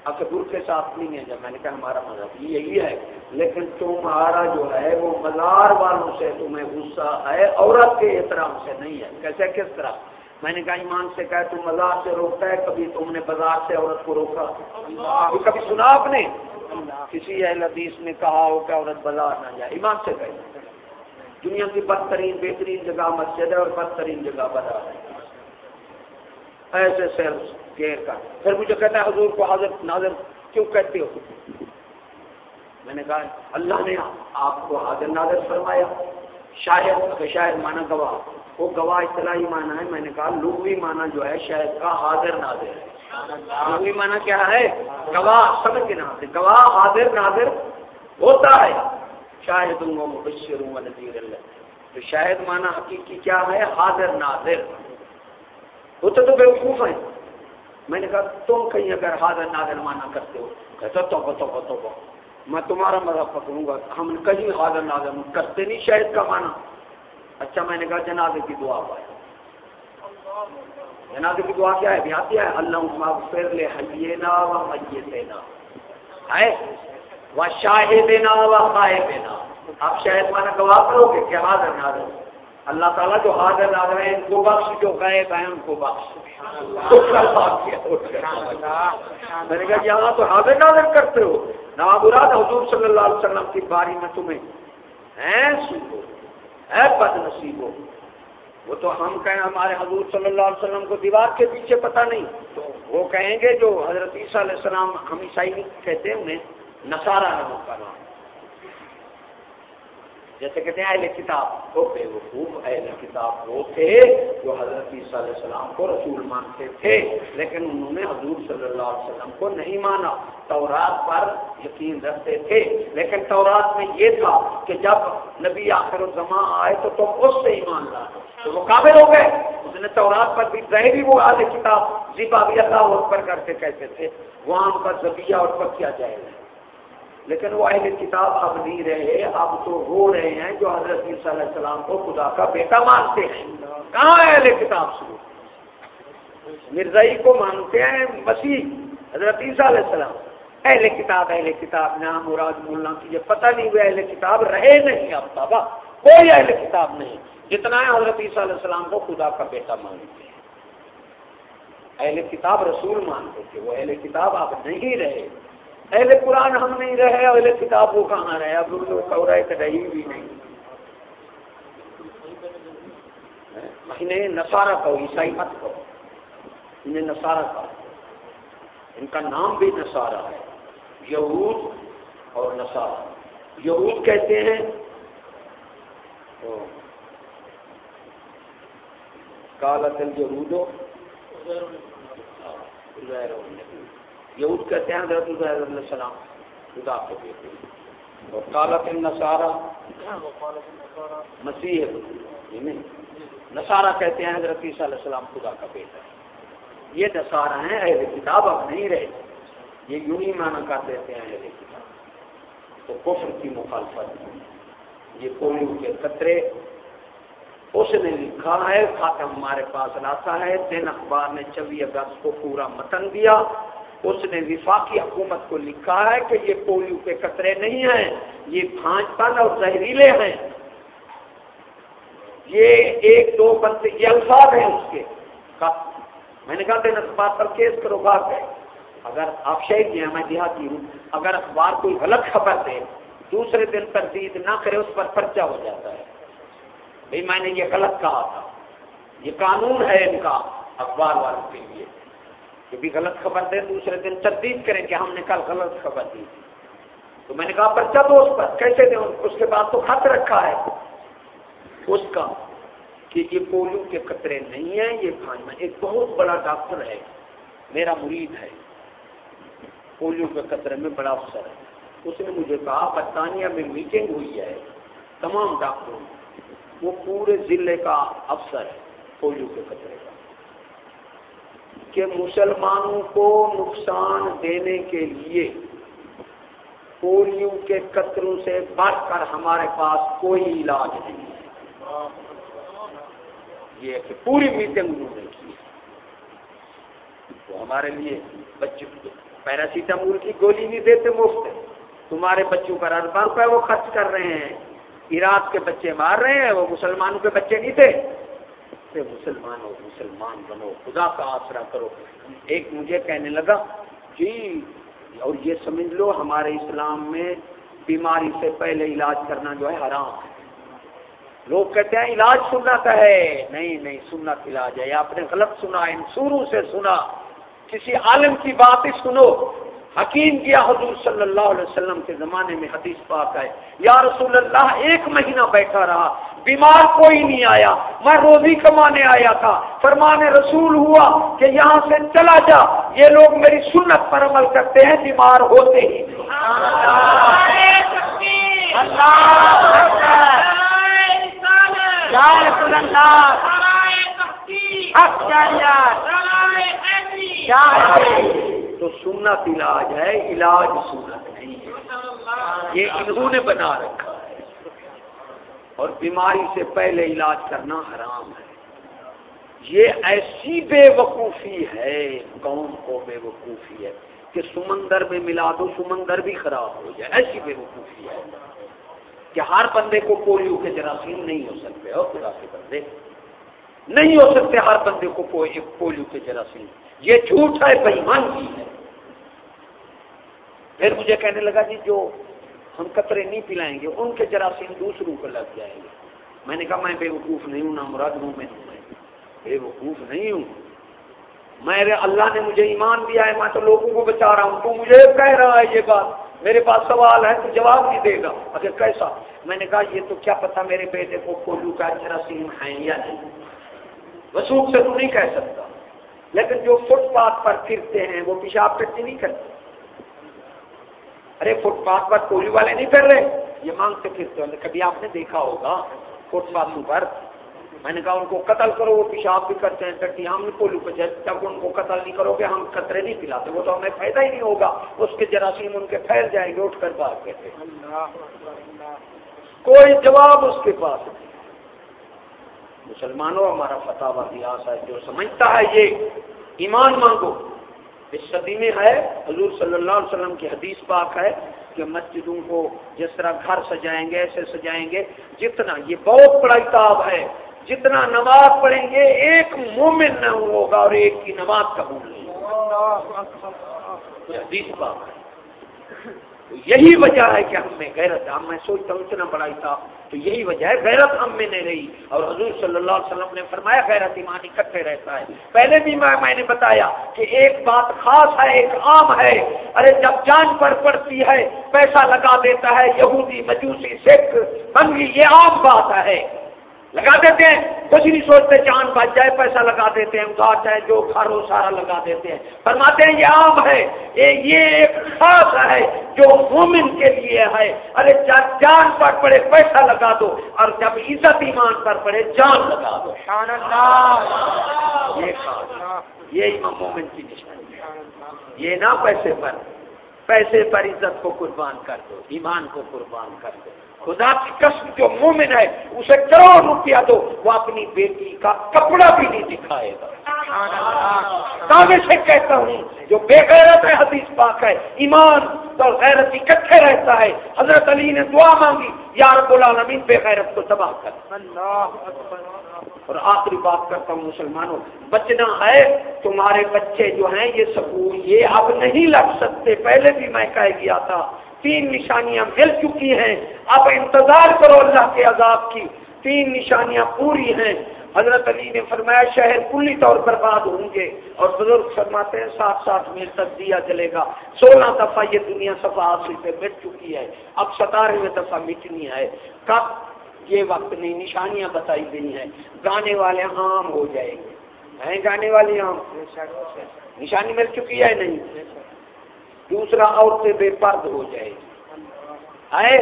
اب گرو کے ساتھ نہیں ہے، جب میں نے کہا ہمارا مذہب یہی ہے۔ لیکن تمہارا جو ہے، وہ مزار والوں سے تمہیں غصہ ہے، عورت کے احترام سے نہیں ہے۔ کیسے؟ کس طرح؟ میں نے کہا، ایمان سے کہا تم مزار سے روکتا ہے، کبھی تم نے بازار سے عورت کو روکا۔ کبھی سنا آپ نے؟ کسی اہل حدیث نے کہا ہو کہ عورت بازار نہ جائے۔ ایمان سے کہے۔ دنیا کی بدترین، بہترین جگہ مسجد ہے اور بدترین جگہ بازار ہے۔ ایسے سیر گیر کا۔ پھر مجھے کہتا ہے حضور کو حاضر ناظر کیوں کہتے ہو؟ میں نے کہا، اللہ نے آپ کو حاضر ناظر فرمایا۔ شاید شاید مانا گواہ، وہ گواہ اصطلاحی مانا ہے۔ میں نے کہا، لغوی مانا جو ہے، شاید کا حاضر ناظر۔ لغوی مانا کیا ہے؟ گواہ، سمجھ کے نام سے گواہ، حاضر، ناظر ہوتا ہے۔ شاید مبشر نظیر اللہ۔ تو شاید مانا حقیقی کیا ہے؟ حاضر، ناظر۔ ہوتے تو بیوقوف ہیں۔ میں نے کہا، تم کہیں اگر حاضر ناظر مانا کرتے ہو؟ کہتا تو بتو بتو میں تمہارا مذہب پکڑوں گا۔ ہم کہیں حاضر ناظر کرتے نہیں، شاید کا مانا اچھا میں نے کہا، جنازے کی دعا پائے جنازے کی دعا کیا ہے؟ بھی ہے۔ اللہ پھر لے حینا و میتنا۔ ہے؟ وہ شاہ دینا و خواہ دینا آپ شاید مانا گواہ کرو گے کہ حاضر ناظر۔ اللہ تعالیٰ جو حاضر ناظر ہیں ان کو بخش جو غائب ہیں، ان کو بخش۔ میں نے کہا یہاں تو حاضر ناظر کرتے ہو۔ نوابراد حضور صلی اللہ علیہ وسلم کی باری میں تمہیں ہیں سیکھو ہے بد نصیب ہو وہ تو ہم کہیں، ہمارے حضور صلی اللہ علیہ وسلم کو دیوار کے پیچھے پتہ نہیں۔ تو وہ کہیں گے جو حضرت عیسیٰ علیہ السلام ہم عیسائی کہتے ہیں انہیں نصارہ نمک کا نام۔ جیسے کہتے ہیں اہل کتاب وہ بے وقوف اہل کتاب وہ تھے جو حضرت عیسیٰ علیہ السلام کو رسول مانتے تھے، لیکن انہوں نے حضور صلی اللہ علیہ وسلم کو نہیں مانا۔ تورات پر یقین رکھتے تھے، لیکن تورات میں یہ تھا کہ جب نبی آخر الزمان آئے تو تم اس سے ایمان لا تو وہ قابل ہو گئے۔ اس نے تورات پر بھی رہے بھی وہ اہل کتاب زبا بھی اللہ پر کرتے کہتے تھے۔ وہاں پر زبیہ اور پر کیا جائے گا لیکن وہ اہل کتاب اب نہیں رہے، اب تو وہ رہے ہیں جو حضرت عیسیٰ علیہ السلام کو خدا کا بیٹا مانتے ہیں۔ کہاں اہل کتاب سے؟ مرزائی کو مانتے ہیں مسیح، حضرت عیسیٰ علیہ السلام۔ اہل کتاب اہل کتاب، نام مراد ملا کی یہ پتہ نہیں ہوئے اہل کتاب رہے نہیں اب بابا۔ کوئی اہل کتاب نہیں، جتنا ہے حضرت عیسیٰ علیہ السلام کو خدا کا بیٹا مانتے ہیں۔ اہل کتاب رسول مانتے تھے، وہ اہل کتاب اب نہیں رہے۔ اہل قرآن ہم نہیں رہے، اہل کتاب وہ کہاں رہے؟ اب اردو کو رہے رہی بھی نہیں۔ انہیں نصارہ کہو، عیسائی مت کہو۔ انہیں نصارہ کہو۔ ان کا نام بھی نصارہ ہے۔ یہود اور نصارہ۔ یہود کہتے ہیں کالت الجہود یہود کہتے ہیں حضرت علیہ السلام؟ خدا کو بیٹے اور کالت نصارہ مسیح نصارہ کہتے ہیں حضرت عیسیٰ علیہ السلام خدا کا بیٹا یہ نصارہ ہیں اہل کتاب اب نہیں رہے۔ یہ یوں ہی مانا کر دیتے ہیں اہل کتاب۔ تو کفر کی مخالفت۔ یہ پولیو کے خطرے اس نے لکھا ہے خاتم ہمارے پاس لاتا ہے۔ دن اخبار نے چوبیس اگست کو پورا متن دیا۔ اس نے وفاقی حکومت کو لکھا ہے کہ یہ پولیو کے قطرے نہیں ہیں، یہ بھانچ پن اور زہریلے ہیں۔ یہ ایک دو بندے، یہ الفاظ ہیں اس کے۔ میں نے کہا دن اخبار پر کیس کرو، بات ہے۔ اگر آپ شہید ہیں، میں دیہاتی ہوں۔ اگر اخبار کوئی غلط خبر دے، دوسرے دن تردید نہ کرے، اس پر پرچہ ہو جاتا ہے۔ بھائی میں نے یہ غلط کہا تھا۔ یہ قانون ہے ان کا، اخبار والوں کے لیے۔ کہ بھی غلط خبر دیں دوسرے دن تردید کریں کہ ہم نے کل غلط خبر دی تو میں نے کہا پرچہ تو اس پر کیسے دیں اس کے بعد تو خط رکھا ہے۔ اس کا کہ یہ پولیو کے قطرے نہیں ہیں، یہ کھانا ایک بہت بڑا ڈاکٹر ہے، میرا مرید ہے۔ پولیو کے قطرے میں بڑا افسر ہے۔ اس نے مجھے کہا، برطانیہ میں میٹنگ ہوئی ہے، تمام ڈاکٹروں وہ پورے ضلع کا افسر ہے پولیو کے قطرے کا۔ کہ مسلمانوں کو نقصان دینے کے لیے پولیو کے قطروں سے بڑھ کر ہمارے پاس کوئی علاج نہیں ہے۔ یہ کہ پوری میٹنگ انہوں نے کی تو ہمارے لیے بچے پیراسیٹامول کی گولی نہیں دیتے مفت تمہارے بچوں پر اربا روپئے وہ خرچ کر رہے ہیں۔ عراق کے بچے مار رہے ہیں، وہ مسلمانوں کے بچے نہیں تھے۔ مسلمان ہو مسلمان بنو، خدا کا آسرا کرو۔ ایک مجھے کہنے لگا جی اور یہ سمجھ لو، ہمارے اسلام میں بیماری سے پہلے علاج کرنا جو ہے حرام ہے۔ لوگ کہتے ہیں، علاج سنت ہے۔ نہیں نہیں، سنت علاج ہے۔ آپ نے غلط سنا، ان سوروں سے سنا۔ کسی عالم کی بات ہی سنو۔ حکیم کیا حضور صلی اللہ علیہ وسلم کے زمانے میں حدیث پاک ہے یا رسول اللہ ایک مہینہ بیٹھا رہا بیمار کوئی نہیں آیا میں روزی کمانے آیا تھا فرمان رسول ہوا کہ یہاں سے چلا جا یہ لوگ میری سنت پر عمل کرتے ہیں بیمار ہوتے ہی اللہ تو سنت علاج ہے، علاج سنت نہیں ہے۔ یہ انہوں نے بنا رکھا ہے۔ اور بیماری سے پہلے علاج کرنا حرام ہے۔ یہ ایسی بے وقوفی ہے، قوم کو بے وقوفی ہے کہ سمندر میں ملا دو، سمندر بھی خراب ہو جائے۔ ایسی بے وقوفی ہے۔ کہ ہر بندے کو پولیو کے جراثیم نہیں ہو سکتے، اور خدا کے بندے۔ نہیں ہو سکتے ہر بندے کو پولیو کے جراثیم۔ یہ جھوٹ ہے بےمان کی ہے۔ پھر مجھے کہنے لگا جی جو ہم قطرے نہیں پلائیں گے، ان کے جراثیم دوسروں کو لگ جائیں گے۔ میں نے کہا، میں بے وقوف نہیں ہوں، نہ مراد ہوں میں۔ بے وقوف نہیں ہوں۔ میرے اللہ نے مجھے ایمان دیا ہے، میں تو لوگوں کو بچا رہا ہوں۔ تو مجھے کہہ رہا ہے یہ بات۔ میرے پاس سوال ہے، تو جواب نہیں دے گا۔ اگر کیسا؟ میں نے کہا، یہ تو کیا پتا میرے بیٹے کو پولو کا جراثیم ہے یا نہیں۔ وسوخ سے تو نہیں کہہ سکتا۔ لیکن جو فٹ پاتھ پر پھرتے ہیں، وہ پیشاب کرتے نہیں کرتے۔ ارے فٹ پاتھ پر پولیو والے نہیں پھر رہے؟ یہ مانگتے پھرتے ہیں کبھی آپ نے دیکھا ہوگا فٹ پاتھوں پر؟ میں نے کہا ان کو قتل کرو، وہ پیشاب بھی کرتے ہیں، ٹٹی ہم پولو کو جب ان کو قتل نہیں کرو گے، ہم قطرے نہیں پلاتے، وہ تو ہمیں فائدہ ہی نہیں ہوگا۔ اس کے جراثیم ان کے پھیل جائیں گے، اٹھ کر بات کہتے کوئی جواب اس کے پاس نہیں۔ مسلمانوں، ہمارا فتح و ریاض ہے، جو سمجھتا ہے یہ، ایمان مانگو۔ اس صدی میں ہے، حضور صلی اللہ علیہ وسلم کی حدیث پاک ہے کہ مسجدوں کو جس طرح گھر سجائیں گے، ایسے سجائیں گے، جتنا یہ بہت بڑا کتاب ہے، جتنا نماز پڑھیں گے، ایک مومن نہ ہوگا اور ایک کی نماز قبول نہیں یہی وجہ ہے کہ ہم میں غیرت ہم میں سوچتا ہوں اتنا بڑا تھا، تو یہی وجہ ہے، غیرت ہم میں نہیں رہی۔ اور حضور صلی اللہ علیہ وسلم نے فرمایا، غیرت ایمان اکٹھے رہتا ہے۔ پہلے بھی میں میں نے بتایا کہ ایک بات خاص ہے، ایک عام ہے۔ ارے، جب جان پر پڑتی ہے، پیسہ لگا دیتا ہے، یہودی، مجوسی، سکھ بنگی یہ عام بات ہے۔ لگا دیتے ہیں۔ کچھ نہیں سوچتے چاند بچ جائے پیسہ لگا دیتے ہیں اتار چاہے جو کھارو سارا لگا دیتے ہیں۔ فرماتے ہیں یہ عام ہے۔ یہ ایک خاص ہے جو مومن کے لیے ہے۔ ارے جان پر پڑے پیسہ لگا دو۔ اور جب عزت ایمان پر پڑے جان لگا دو۔ یہ خاص یہ امام مومن کی نشانی یہ نہ پیسے پر۔ پیسے پر عزت کو قربان کر دو ایمان کو قربان کر دو۔ خدا کی قسم جو مومن ہے اسے کروڑ روپیہ دو وہ اپنی بیٹی کا کپڑا بھی نہیں دکھائے گا۔ کام سے کہتا ہوں جو بے غیرت ہے حدیث پاک ہے۔ ایمان تو غیرت اکٹھے رہتا ہے۔ حضرت علی نے دعا مانگی یا رب العالمین بے غیرت کو تباہ کر۔ اور آخری بات کرتا ہوں مسلمانوں بچنا ہے تمہارے بچے جو ہیں یہ سکول یہ اب نہیں لگ سکتے۔ پہلے بھی میں کہہ گیا تھا تین نشانیاں مل چکی ہیں۔ اب انتظار کرو اللہ کے عذاب کی۔ تین نشانیاں پوری ہیں۔ حضرت علی نے فرمایا، شہر کلی طور پر بعد ہوں گے اور بزرگ فرماتے ہیں، سات سات میل تک دیا جلے گا۔ سولہ دفعہ یہ دنیا سفا حاصل پہ مٹ چکی ہے۔ اب ستارہویں دفعہ مٹنی ہے۔ کب؟ یہ وقت نہیں، نشانیاں بتائی گئی ہیں۔ گانے والے عام ہو جائیں گے۔ ہیں گانے والے عام؟ نشانی مل چکی ہے نہیں؟ دوسرا عورتیں بے پرد ہو جائے گی۔ آئے؟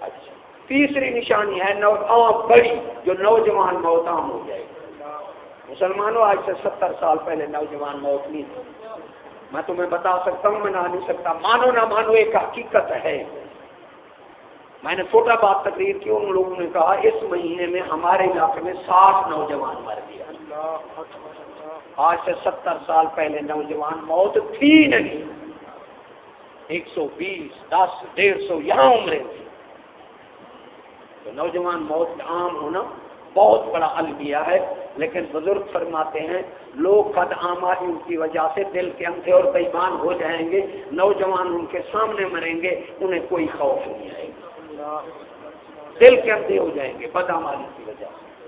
اچھا۔ تیسری نشانی ہے نو بڑی جو نوجوان موت عام ہو جائے گی۔ مسلمانوں، آج سے ستر سال پہلے نوجوان موت نہیں تھی۔ میں تمہیں بتا سکتا ہوں، میں نہ نہیں سکتا۔ مانو نہ مانو، ایک حقیقت ہے۔ میں نے چھوٹا بات تقریر کی، ان لوگوں نے کہا، اس مہینے میں ہمارے علاقے میں سات نوجوان مر گیا آج سے ستر سال پہلے نوجوان موت تھی نہیں۔ ایک سو بیس، دس، ڈیڑھ سو، یہاں عمریں تھی تو نوجوان موت عام ہونا بہت بڑا المیہ ہے، لیکن بزرگ فرماتے ہیں، لوگ قد آماری ان کی وجہ سے دل کے اندھے اور بےمان ہو جائیں گے، نوجوان ان کے سامنے مریں گے، انہیں کوئی خوف نہیں آئے گا۔ دل کے اندھے ہو جائیں گے بد آماری کی وجہ سے۔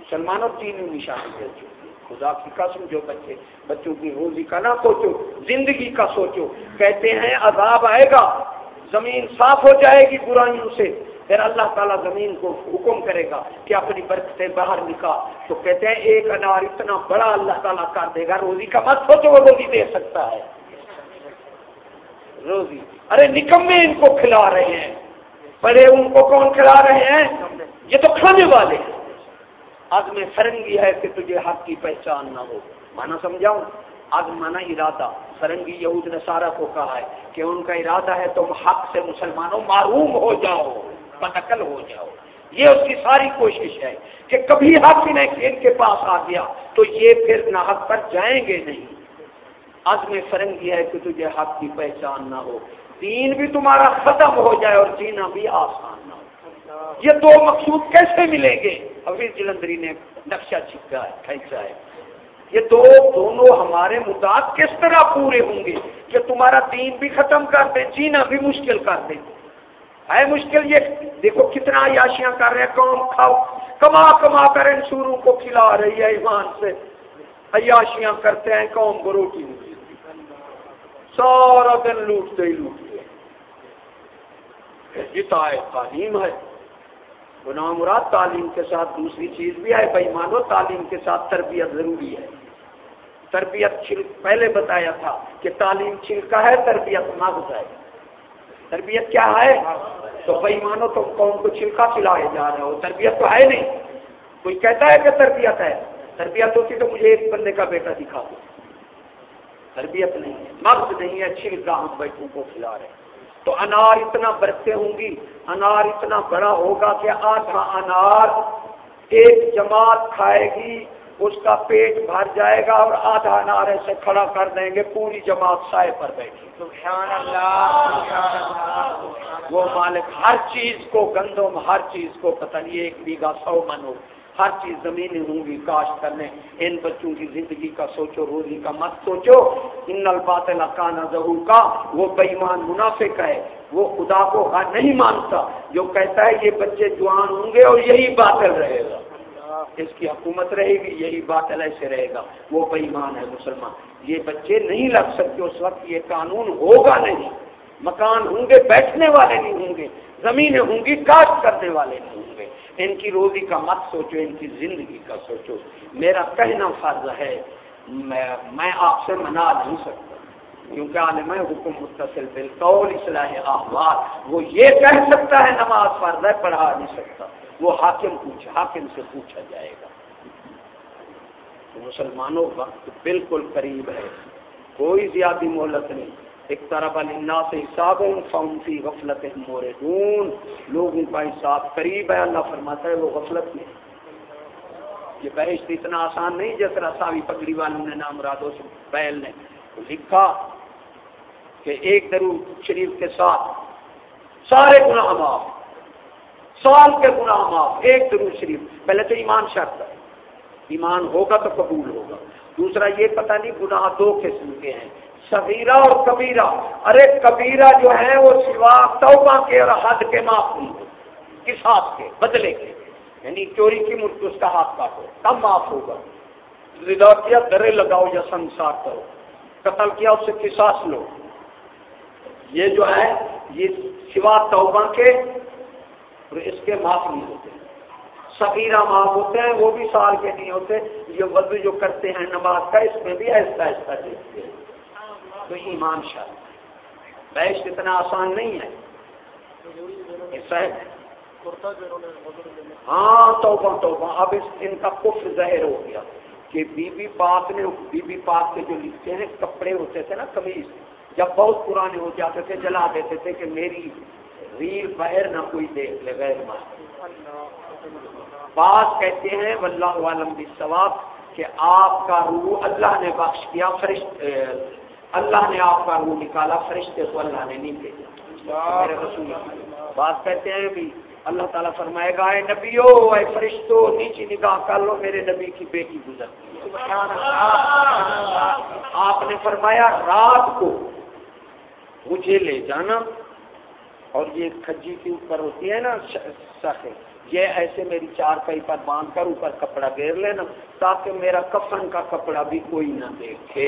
مسلمانوں تین نشان دے چکے خدا کی قسم جو بچے بچوں کی روزی کا نہ سوچو، زندگی کا سوچو۔ کہتے ہیں، عذاب آئے گا۔ زمین صاف ہو جائے گی برائیوں سے۔ پھر اللہ تعالیٰ زمین کو حکم کرے گا کہ اپنی برکتیں باہر نکال تو کہتے ہیں، ایک انار اتنا بڑا اللہ تعالیٰ کر دے گا، روزی کا مت سوچو، وہ روزی دے سکتا ہے۔ روزی۔ ارے، نکمے ان کو کھلا رہے ہیں۔ پہلے ان کو کون کھلا رہے ہیں؟ یہ تو کھانے والے ہیں۔ آج میں فرنگی ہے کہ تجھے حق کی پہچان نہ ہو۔ مانا سمجھاؤں آج مانا ارادہ۔ فرنگی یہود نے سارا کو کہا ہے کہ ان کا ارادہ ہے تم حق سے مسلمانوں معروم ہو جاؤ پتکل ہو جاؤ۔ یہ اس کی ساری کوشش ہے کہ کبھی حق ہی نہیں ان کے پاس آ گیا تو یہ پھر نہ حق پر جائیں گے نہیں۔ آج میں فرنگی ہے کہ تجھے حق کی پہچان نہ ہو۔ دین بھی تمہارا ختم ہو جائے اور جینا بھی آسان۔ ہو یہ دو مقصود کیسے ملیں گے؟ ابھی جلندری نے نقشہ چھپا ہے، کھینچا ہے۔ یہ دو دونوں ہمارے مداح کس طرح پورے ہوں گے کہ تمہارا دین بھی ختم کر دیں جینا بھی مشکل کر دیں ہے مشکل یہ؟ دیکھو کتنا عیاشیاں کر رہے ہیں قوم کھاؤ، کما کما کر ان سوروں کو کھلا رہی ہے ایمان سے۔ عیاشیاں کرتے ہیں قوم کو روٹی۔ سارا دن لوٹتے ہی لوٹتے جتا تعلیم ہے۔ گناہ مراد تعلیم کے ساتھ دوسری چیز بھی ہے بھائی مانو، تعلیم کے ساتھ تربیت ضروری ہے۔ تربیت چھل، پہلے بتایا تھا کہ تعلیم چھلکا ہے، تربیت مغز ہے۔ تربیت کیا ہے؟ تو بھائی مانو تم قوم کو چھلکا چلائے جا رہے ہو تربیت تو ہے نہیں۔ کوئی کہتا ہے کہ تربیت ہے؟ تربیت ہوتی تو مجھے ایک بندے کا بیٹا دکھا دو۔ تربیت نہیں ہے، مغز نہیں ہے، چھلکا ہم بیٹوں کو کھلا رہے ہیں۔ تو انار اتنا برتے ہوں گی انار اتنا بڑا ہوگا کہ آدھا انار ایک جماعت کھائے گی اس کا پیٹ بھر جائے گا اور آدھا انار ایسے کھڑا کر دیں گے پوری جماعت سائے پر بیٹھی سبحان اللہ وہ مالک ہر چیز کو گندم ہر چیز کو پتہ نہیں ایک بیگا سو من ہو ہر چیز زمینیں ہوں گی کاشت کرنے۔ ان بچوں کی زندگی کا سوچو، روزی کا مت سوچو۔ ان الباطل کانا ظہور کا وہ بےمان منافق ہے۔ وہ خدا کو نہیں مانتا۔ جو کہتا ہے یہ بچے جوان ہوں گے اور یہی باطل رہے گا۔ اس کی حکومت رہے گی، یہی باطل ایسے رہے گا۔ وہ بےمان ہے مسلمان۔ یہ بچے نہیں لگ سکتے، اس وقت یہ قانون ہوگا نہیں۔ مکان ہوں گے، بیٹھنے والے نہیں ہوں گے، زمینیں ہوں گی کاشت کرنے والے نہیں ہوں گے۔ ان کی روزی کا مت سوچو، ان کی زندگی کا سوچو۔ میرا کہنا فرض ہے، میں آپ سے منا نہیں سکتا۔ کیونکہ عالم حکم متصل بالقول، اصلاح احوال، وہ یہ کہہ سکتا ہے، نماز فرض ہے، پڑھا نہیں سکتا۔ وہ حاکم پوچھ، حاکم سے پوچھا جائے گا۔ مسلمانوں، وقت بالکل قریب ہے۔ کوئی زیادہ مہلت نہیں۔ ایک طرف النا سے فی غفلت موردون لوگوں کا حساب قریب ہے، اللہ فرماتا ہے وہ غفلت میں یہ بحث اتنا آسان نہیں جس طرح ساوی پگڑی والوں نے نام رادو سے پہل نے لکھا کہ ایک درو شریف کے ساتھ سارے گناہ معاف، سال کے گناہ معاف، ایک درو شریف۔ پہلے تو ایمان شرط ہے۔ ایمان ہوگا تو قبول ہوگا۔ دوسرا یہ پتہ نہیں گناہ دو قسم کے ہیں۔ صغیرہ اور کبیرہ۔ ارے کبیرہ جو ہے وہ سوا توبہ کے اور حد کے معاف نہیں کس ہاتھ کے، بدلے کے۔ یعنی چوری کی ملک اس کا ہاتھ کاٹو، تب معاف ہوگا۔ ردا کیا، درے لگاؤ یا سنسار کرو۔ قتل کیا، اس سے کساس لو۔ یہ جو ہے، یہ سوا توبہ کے اور اس کے معاف نہیں ہوتے۔ سکیرہ معاف ہوتے ہیں، وہ بھی سال کے نہیں ہوتے۔ یہ وضو جو کرتے ہیں نماز کا، اس میں بھی ایسا ایسا دیکھتے ہیں۔ تو ایمان شاہ بیش اتنا آسان نہیں ہے۔ ہاں توبہ توبہ۔ اب اس ان کا کفر ظاہر ہو گیا کہ بی بی پاک نے بی بی پاک کے جو لکھتے ہیں، کپڑے ہوتے تھے نا کمیز جب بہت پرانے ہو جاتے تھے، جلا دیتے تھے کہ میری ریل بہر نہ کوئی دیکھ لے، غیر بات کہتے ہیں، واللہ عالم بھی ثواب کہ آپ کا روح اللہ نے بخش کیا، فرشت اللہ نے آپ کا روح نکالا فرشتے کو اللہ نے نہیں بھیجا۔ میرے رسول بات کہتے ہیں بھی اللہ تعالیٰ فرمائے گا اے نبیو اے فرشتو نیچی نگاہ کر لو میرے نبی کی بیٹی گزرتی آپ نے فرمایا رات کو مجھے لے جانا۔ اور یہ کھجی کے اوپر ہوتی ہے نا سخے یہ ایسے میری چار پائی پر باندھ کر اوپر کپڑا گیر لینا تاکہ میرا کفن کا کپڑا بھی کوئی نہ دیکھے۔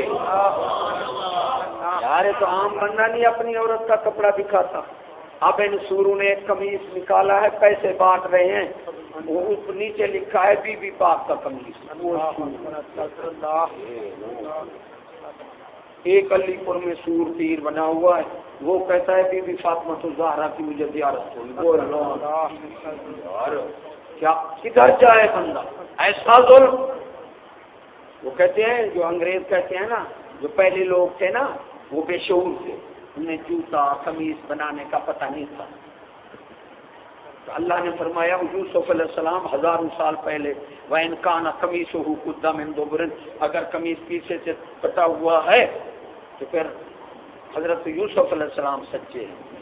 یار تو عام بننا نہیں اپنی عورت کا کپڑا دکھاتا۔ اب ان سوروں نے ایک کمیز نکالا ہے، پیسے بانٹ رہے ہیں۔ وہ نیچے لکھا ہے، بی بی پاک کا کمیز ایک علی پور میں سور تیر بنا ہوا ہے۔ وہ کہتا ہے بی بی فاطمہ تو زہرا کی مجھے زیارت ہوئی کیا کدھر جائے بندہ؟ ایسا ظلم۔ وہ کہتے ہیں، جو انگریز کہتے ہیں نا، جو پہلے لوگ تھے نا، وہ بے شعور تھے۔ انہیں جوتا قمیض بنانے کا پتہ نہیں تھا۔ تو اللہ نے فرمایا یوسف علیہ السلام ہزاروں سال پہلے وہ انکان قمیص ہو قدم برن اگر قمیض پیچھے سے پٹا ہوا ہے، تو پھر حضرت یوسف علیہ السلام سچے ہیں۔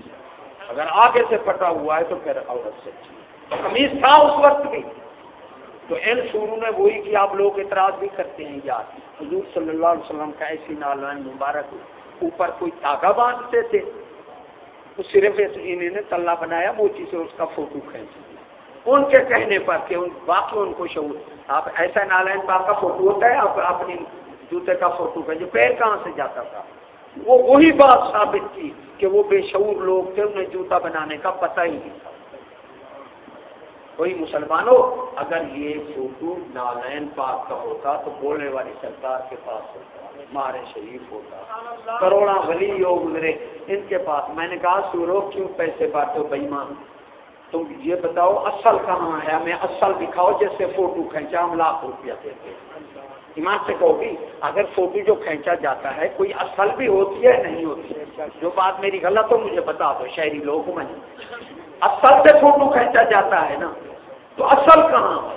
اگر آگے سے پٹا ہوا ہے تو پھر عورت سچی قمیض تھا اس وقت بھی۔ تو ان شروع نے وہی کہ آپ لوگ اعتراض بھی کرتے ہیں یار۔ حضور صلی اللہ علیہ وسلم کا ایسی نالائن مبارک اوپر کوئی تاگا باندھتے تھے۔ تو صرف انہیں نے تلا بنایا، موچی سے اس کا فوٹو کھینچ ان کے کہنے پر کہ ان باقی ان کو شعور۔ آپ ایسا نالائن پاک کا فوٹو ہوتا ہے، آپ اپنی جوتے کا فوٹو کھینچے پیر کہاں سے جاتا تھا؟ وہ وہی بات ثابت کی کہ وہ بے شعور لوگ تھے، انہیں جوتا بنانے کا پتہ ہی نہیں تھا۔ کوئی مسلمانوں، اگر یہ فوٹو نالین پاک کا ہوتا تو بولنے والی سرکار کے پاس ہوتا مارے شریف ہوتا کروڑا ولی ہو گزرے ان کے پاس۔ میں نے کہا، سورو، کیوں پیسے بانٹو بےمان تم یہ بتاؤ، اصل کہاں ہے؟ ہمیں اصل دکھاؤ، جیسے فوٹو کھینچا، ہم لاکھ روپیہ دیتے ایمان سے کہو گی اگر فوٹو جو کھینچا جاتا ہے کوئی اصل بھی ہوتی ہے نہیں ہوتی ہے؟ جو بات میری غلط ہو مجھے بتا دو شہری لوگ میں اصل سے فوٹو کھینچا جاتا ہے نا تو اصل کہاں ہے؟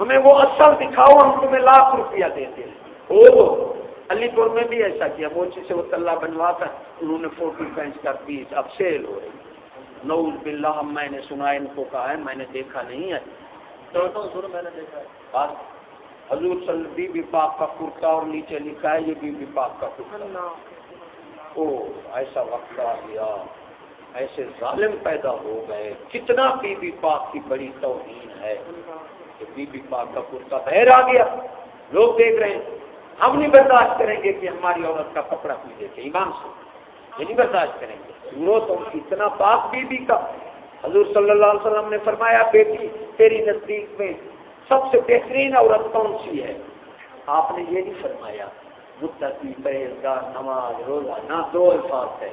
ہمیں وہ اصل دکھاؤ ہم تمہیں لاکھ روپیہ دیتے ہیں۔ او علی پور میں بھی ایسا کیا موچی سے وہ تلّہ بنوا کر انہوں نے فوٹو کھینچ کر بیچ اب سیل ہو رہی۔ نوز باللہ میں نے سنا ان کو کہا ہے میں نے دیکھا نہیں ہے۔ میں نے دیکھا ہے۔ حضور صلی بی بی پاک کا کرتا اور نیچے لکھا ہے یہ بی بی پاک کا کرتا۔ او ایسا وقت آ گیا ایسے ظالم پیدا ہو گئے۔ کتنا بی بی پاک کی بڑی توہین ہے کہ بی بی پاک کا کرتا بہر آ گیا۔ لوگ دیکھ رہے ہیں ہم نہیں برداشت کریں گے کہ ہماری عورت کا کپڑا پی دیتے ایمان سے یہ نہیں برداشت کریں گے۔ وہ تو اتنا پاک بی بی کا۔ حضور صلی اللہ علیہ وسلم نے فرمایا بیٹی تیری نزدیک میں سب سے بہترین عورت کون سی ہے؟ آپ نے یہ نہیں فرمایا۔ متقی پرہیزگار نماز روزہ نہ دو الفاظ ہے۔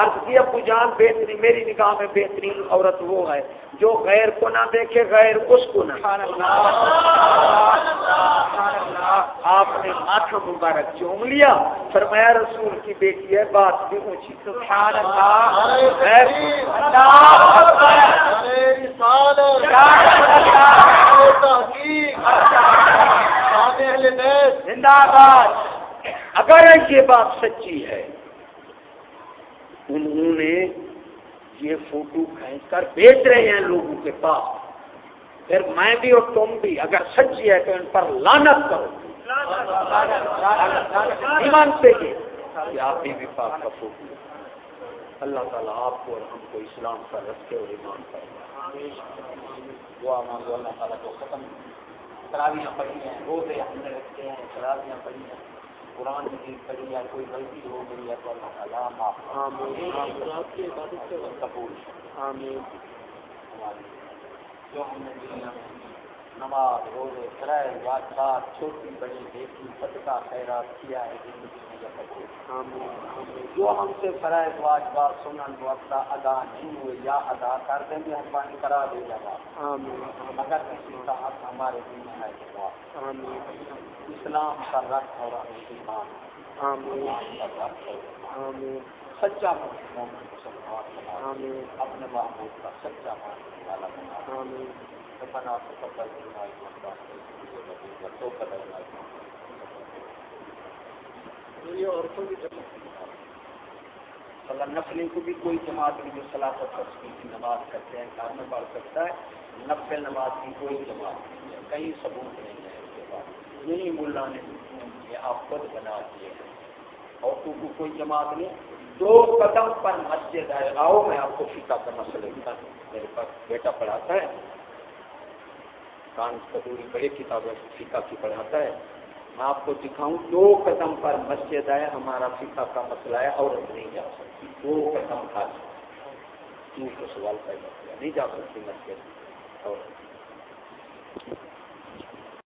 عرض کی ابو جان بہترین میری نگاہ میں بہترین عورت وہ ہے جو غیر کو نہ دیکھے غیر اس کو نہ آپ نے ماتھ مبارک چوم لیا۔ فرمایا رسول کی بیٹی ہے بات بھی اونچی۔ زندہ باد اگر یہ بات سچی ہے، انہوں نے یہ فوٹو کھینچ کر بیچ رہے ہیں لوگوں کے پاس۔ پھر میں بھی اور تم بھی اگر سچی ہے تو ان پر لانت کرو۔ ایمان سے کہ آپ بھی بھی پاک کا فوٹو۔ اللہ تعالیٰ آپ کو اور ہم کو اسلام پر رکھے اور ایمان پر دعا مانگو، اللہ تعالیٰ کو ختم۔ شرابیاں پڑھی ہیں روزے ہم نے رکھتے ہیں شرابیاں پڑھی ہیں۔ قرآن مجید پڑھی ہے کوئی غلطی ہو گئی ہے تو اللہ تعالیٰ معاف قبول جو ہم نے نماز روزے کرائے واجبات چھوٹی بڑی دیکھی صدقہ خیرات کیا ہے زندگی میں قبول؟ جو ہم سے فرائض واجبات سنن وقت ادا نہیں ہوئے یا ادا کر دیں گے مہربانی کرا دے گا۔ اگر کسی کا حق ہمارے دن ہے۔ اسلام کا رکھ اور ایمان سچا اپنے محبوب کا سچا والا بنا۔ اگر نسلی کو بھی کوئی جماعت کی جو سلاست کی نماز کرتے ہیں گھر میں پڑھ سکتا ہے، نفل نماز کی کوئی جماعت نہیں ہے۔ کئی ثبوت نہیں ہے یہی ملا نے یہ آپ خود بنا دیے اور تو کو کوئی جماعت نہیں دو قدم پر مسجد ہے۔ آؤ، میں آپ کو فیتا کا مسئلہ میرے پاس بیٹا پڑھاتا ہے۔ کان کدوری بڑے کتابیں فیتا کی پڑھاتا ہے۔ میں آپ کو دکھاؤں، دو قدم پر مسجد ہے ہمارا فیتا کا مسئلہ ہے، عورت نہیں جا سکتی۔ دو قدم کھا سکتی سوال پیدا کیا، نہیں جا سکتی مسجد۔ اور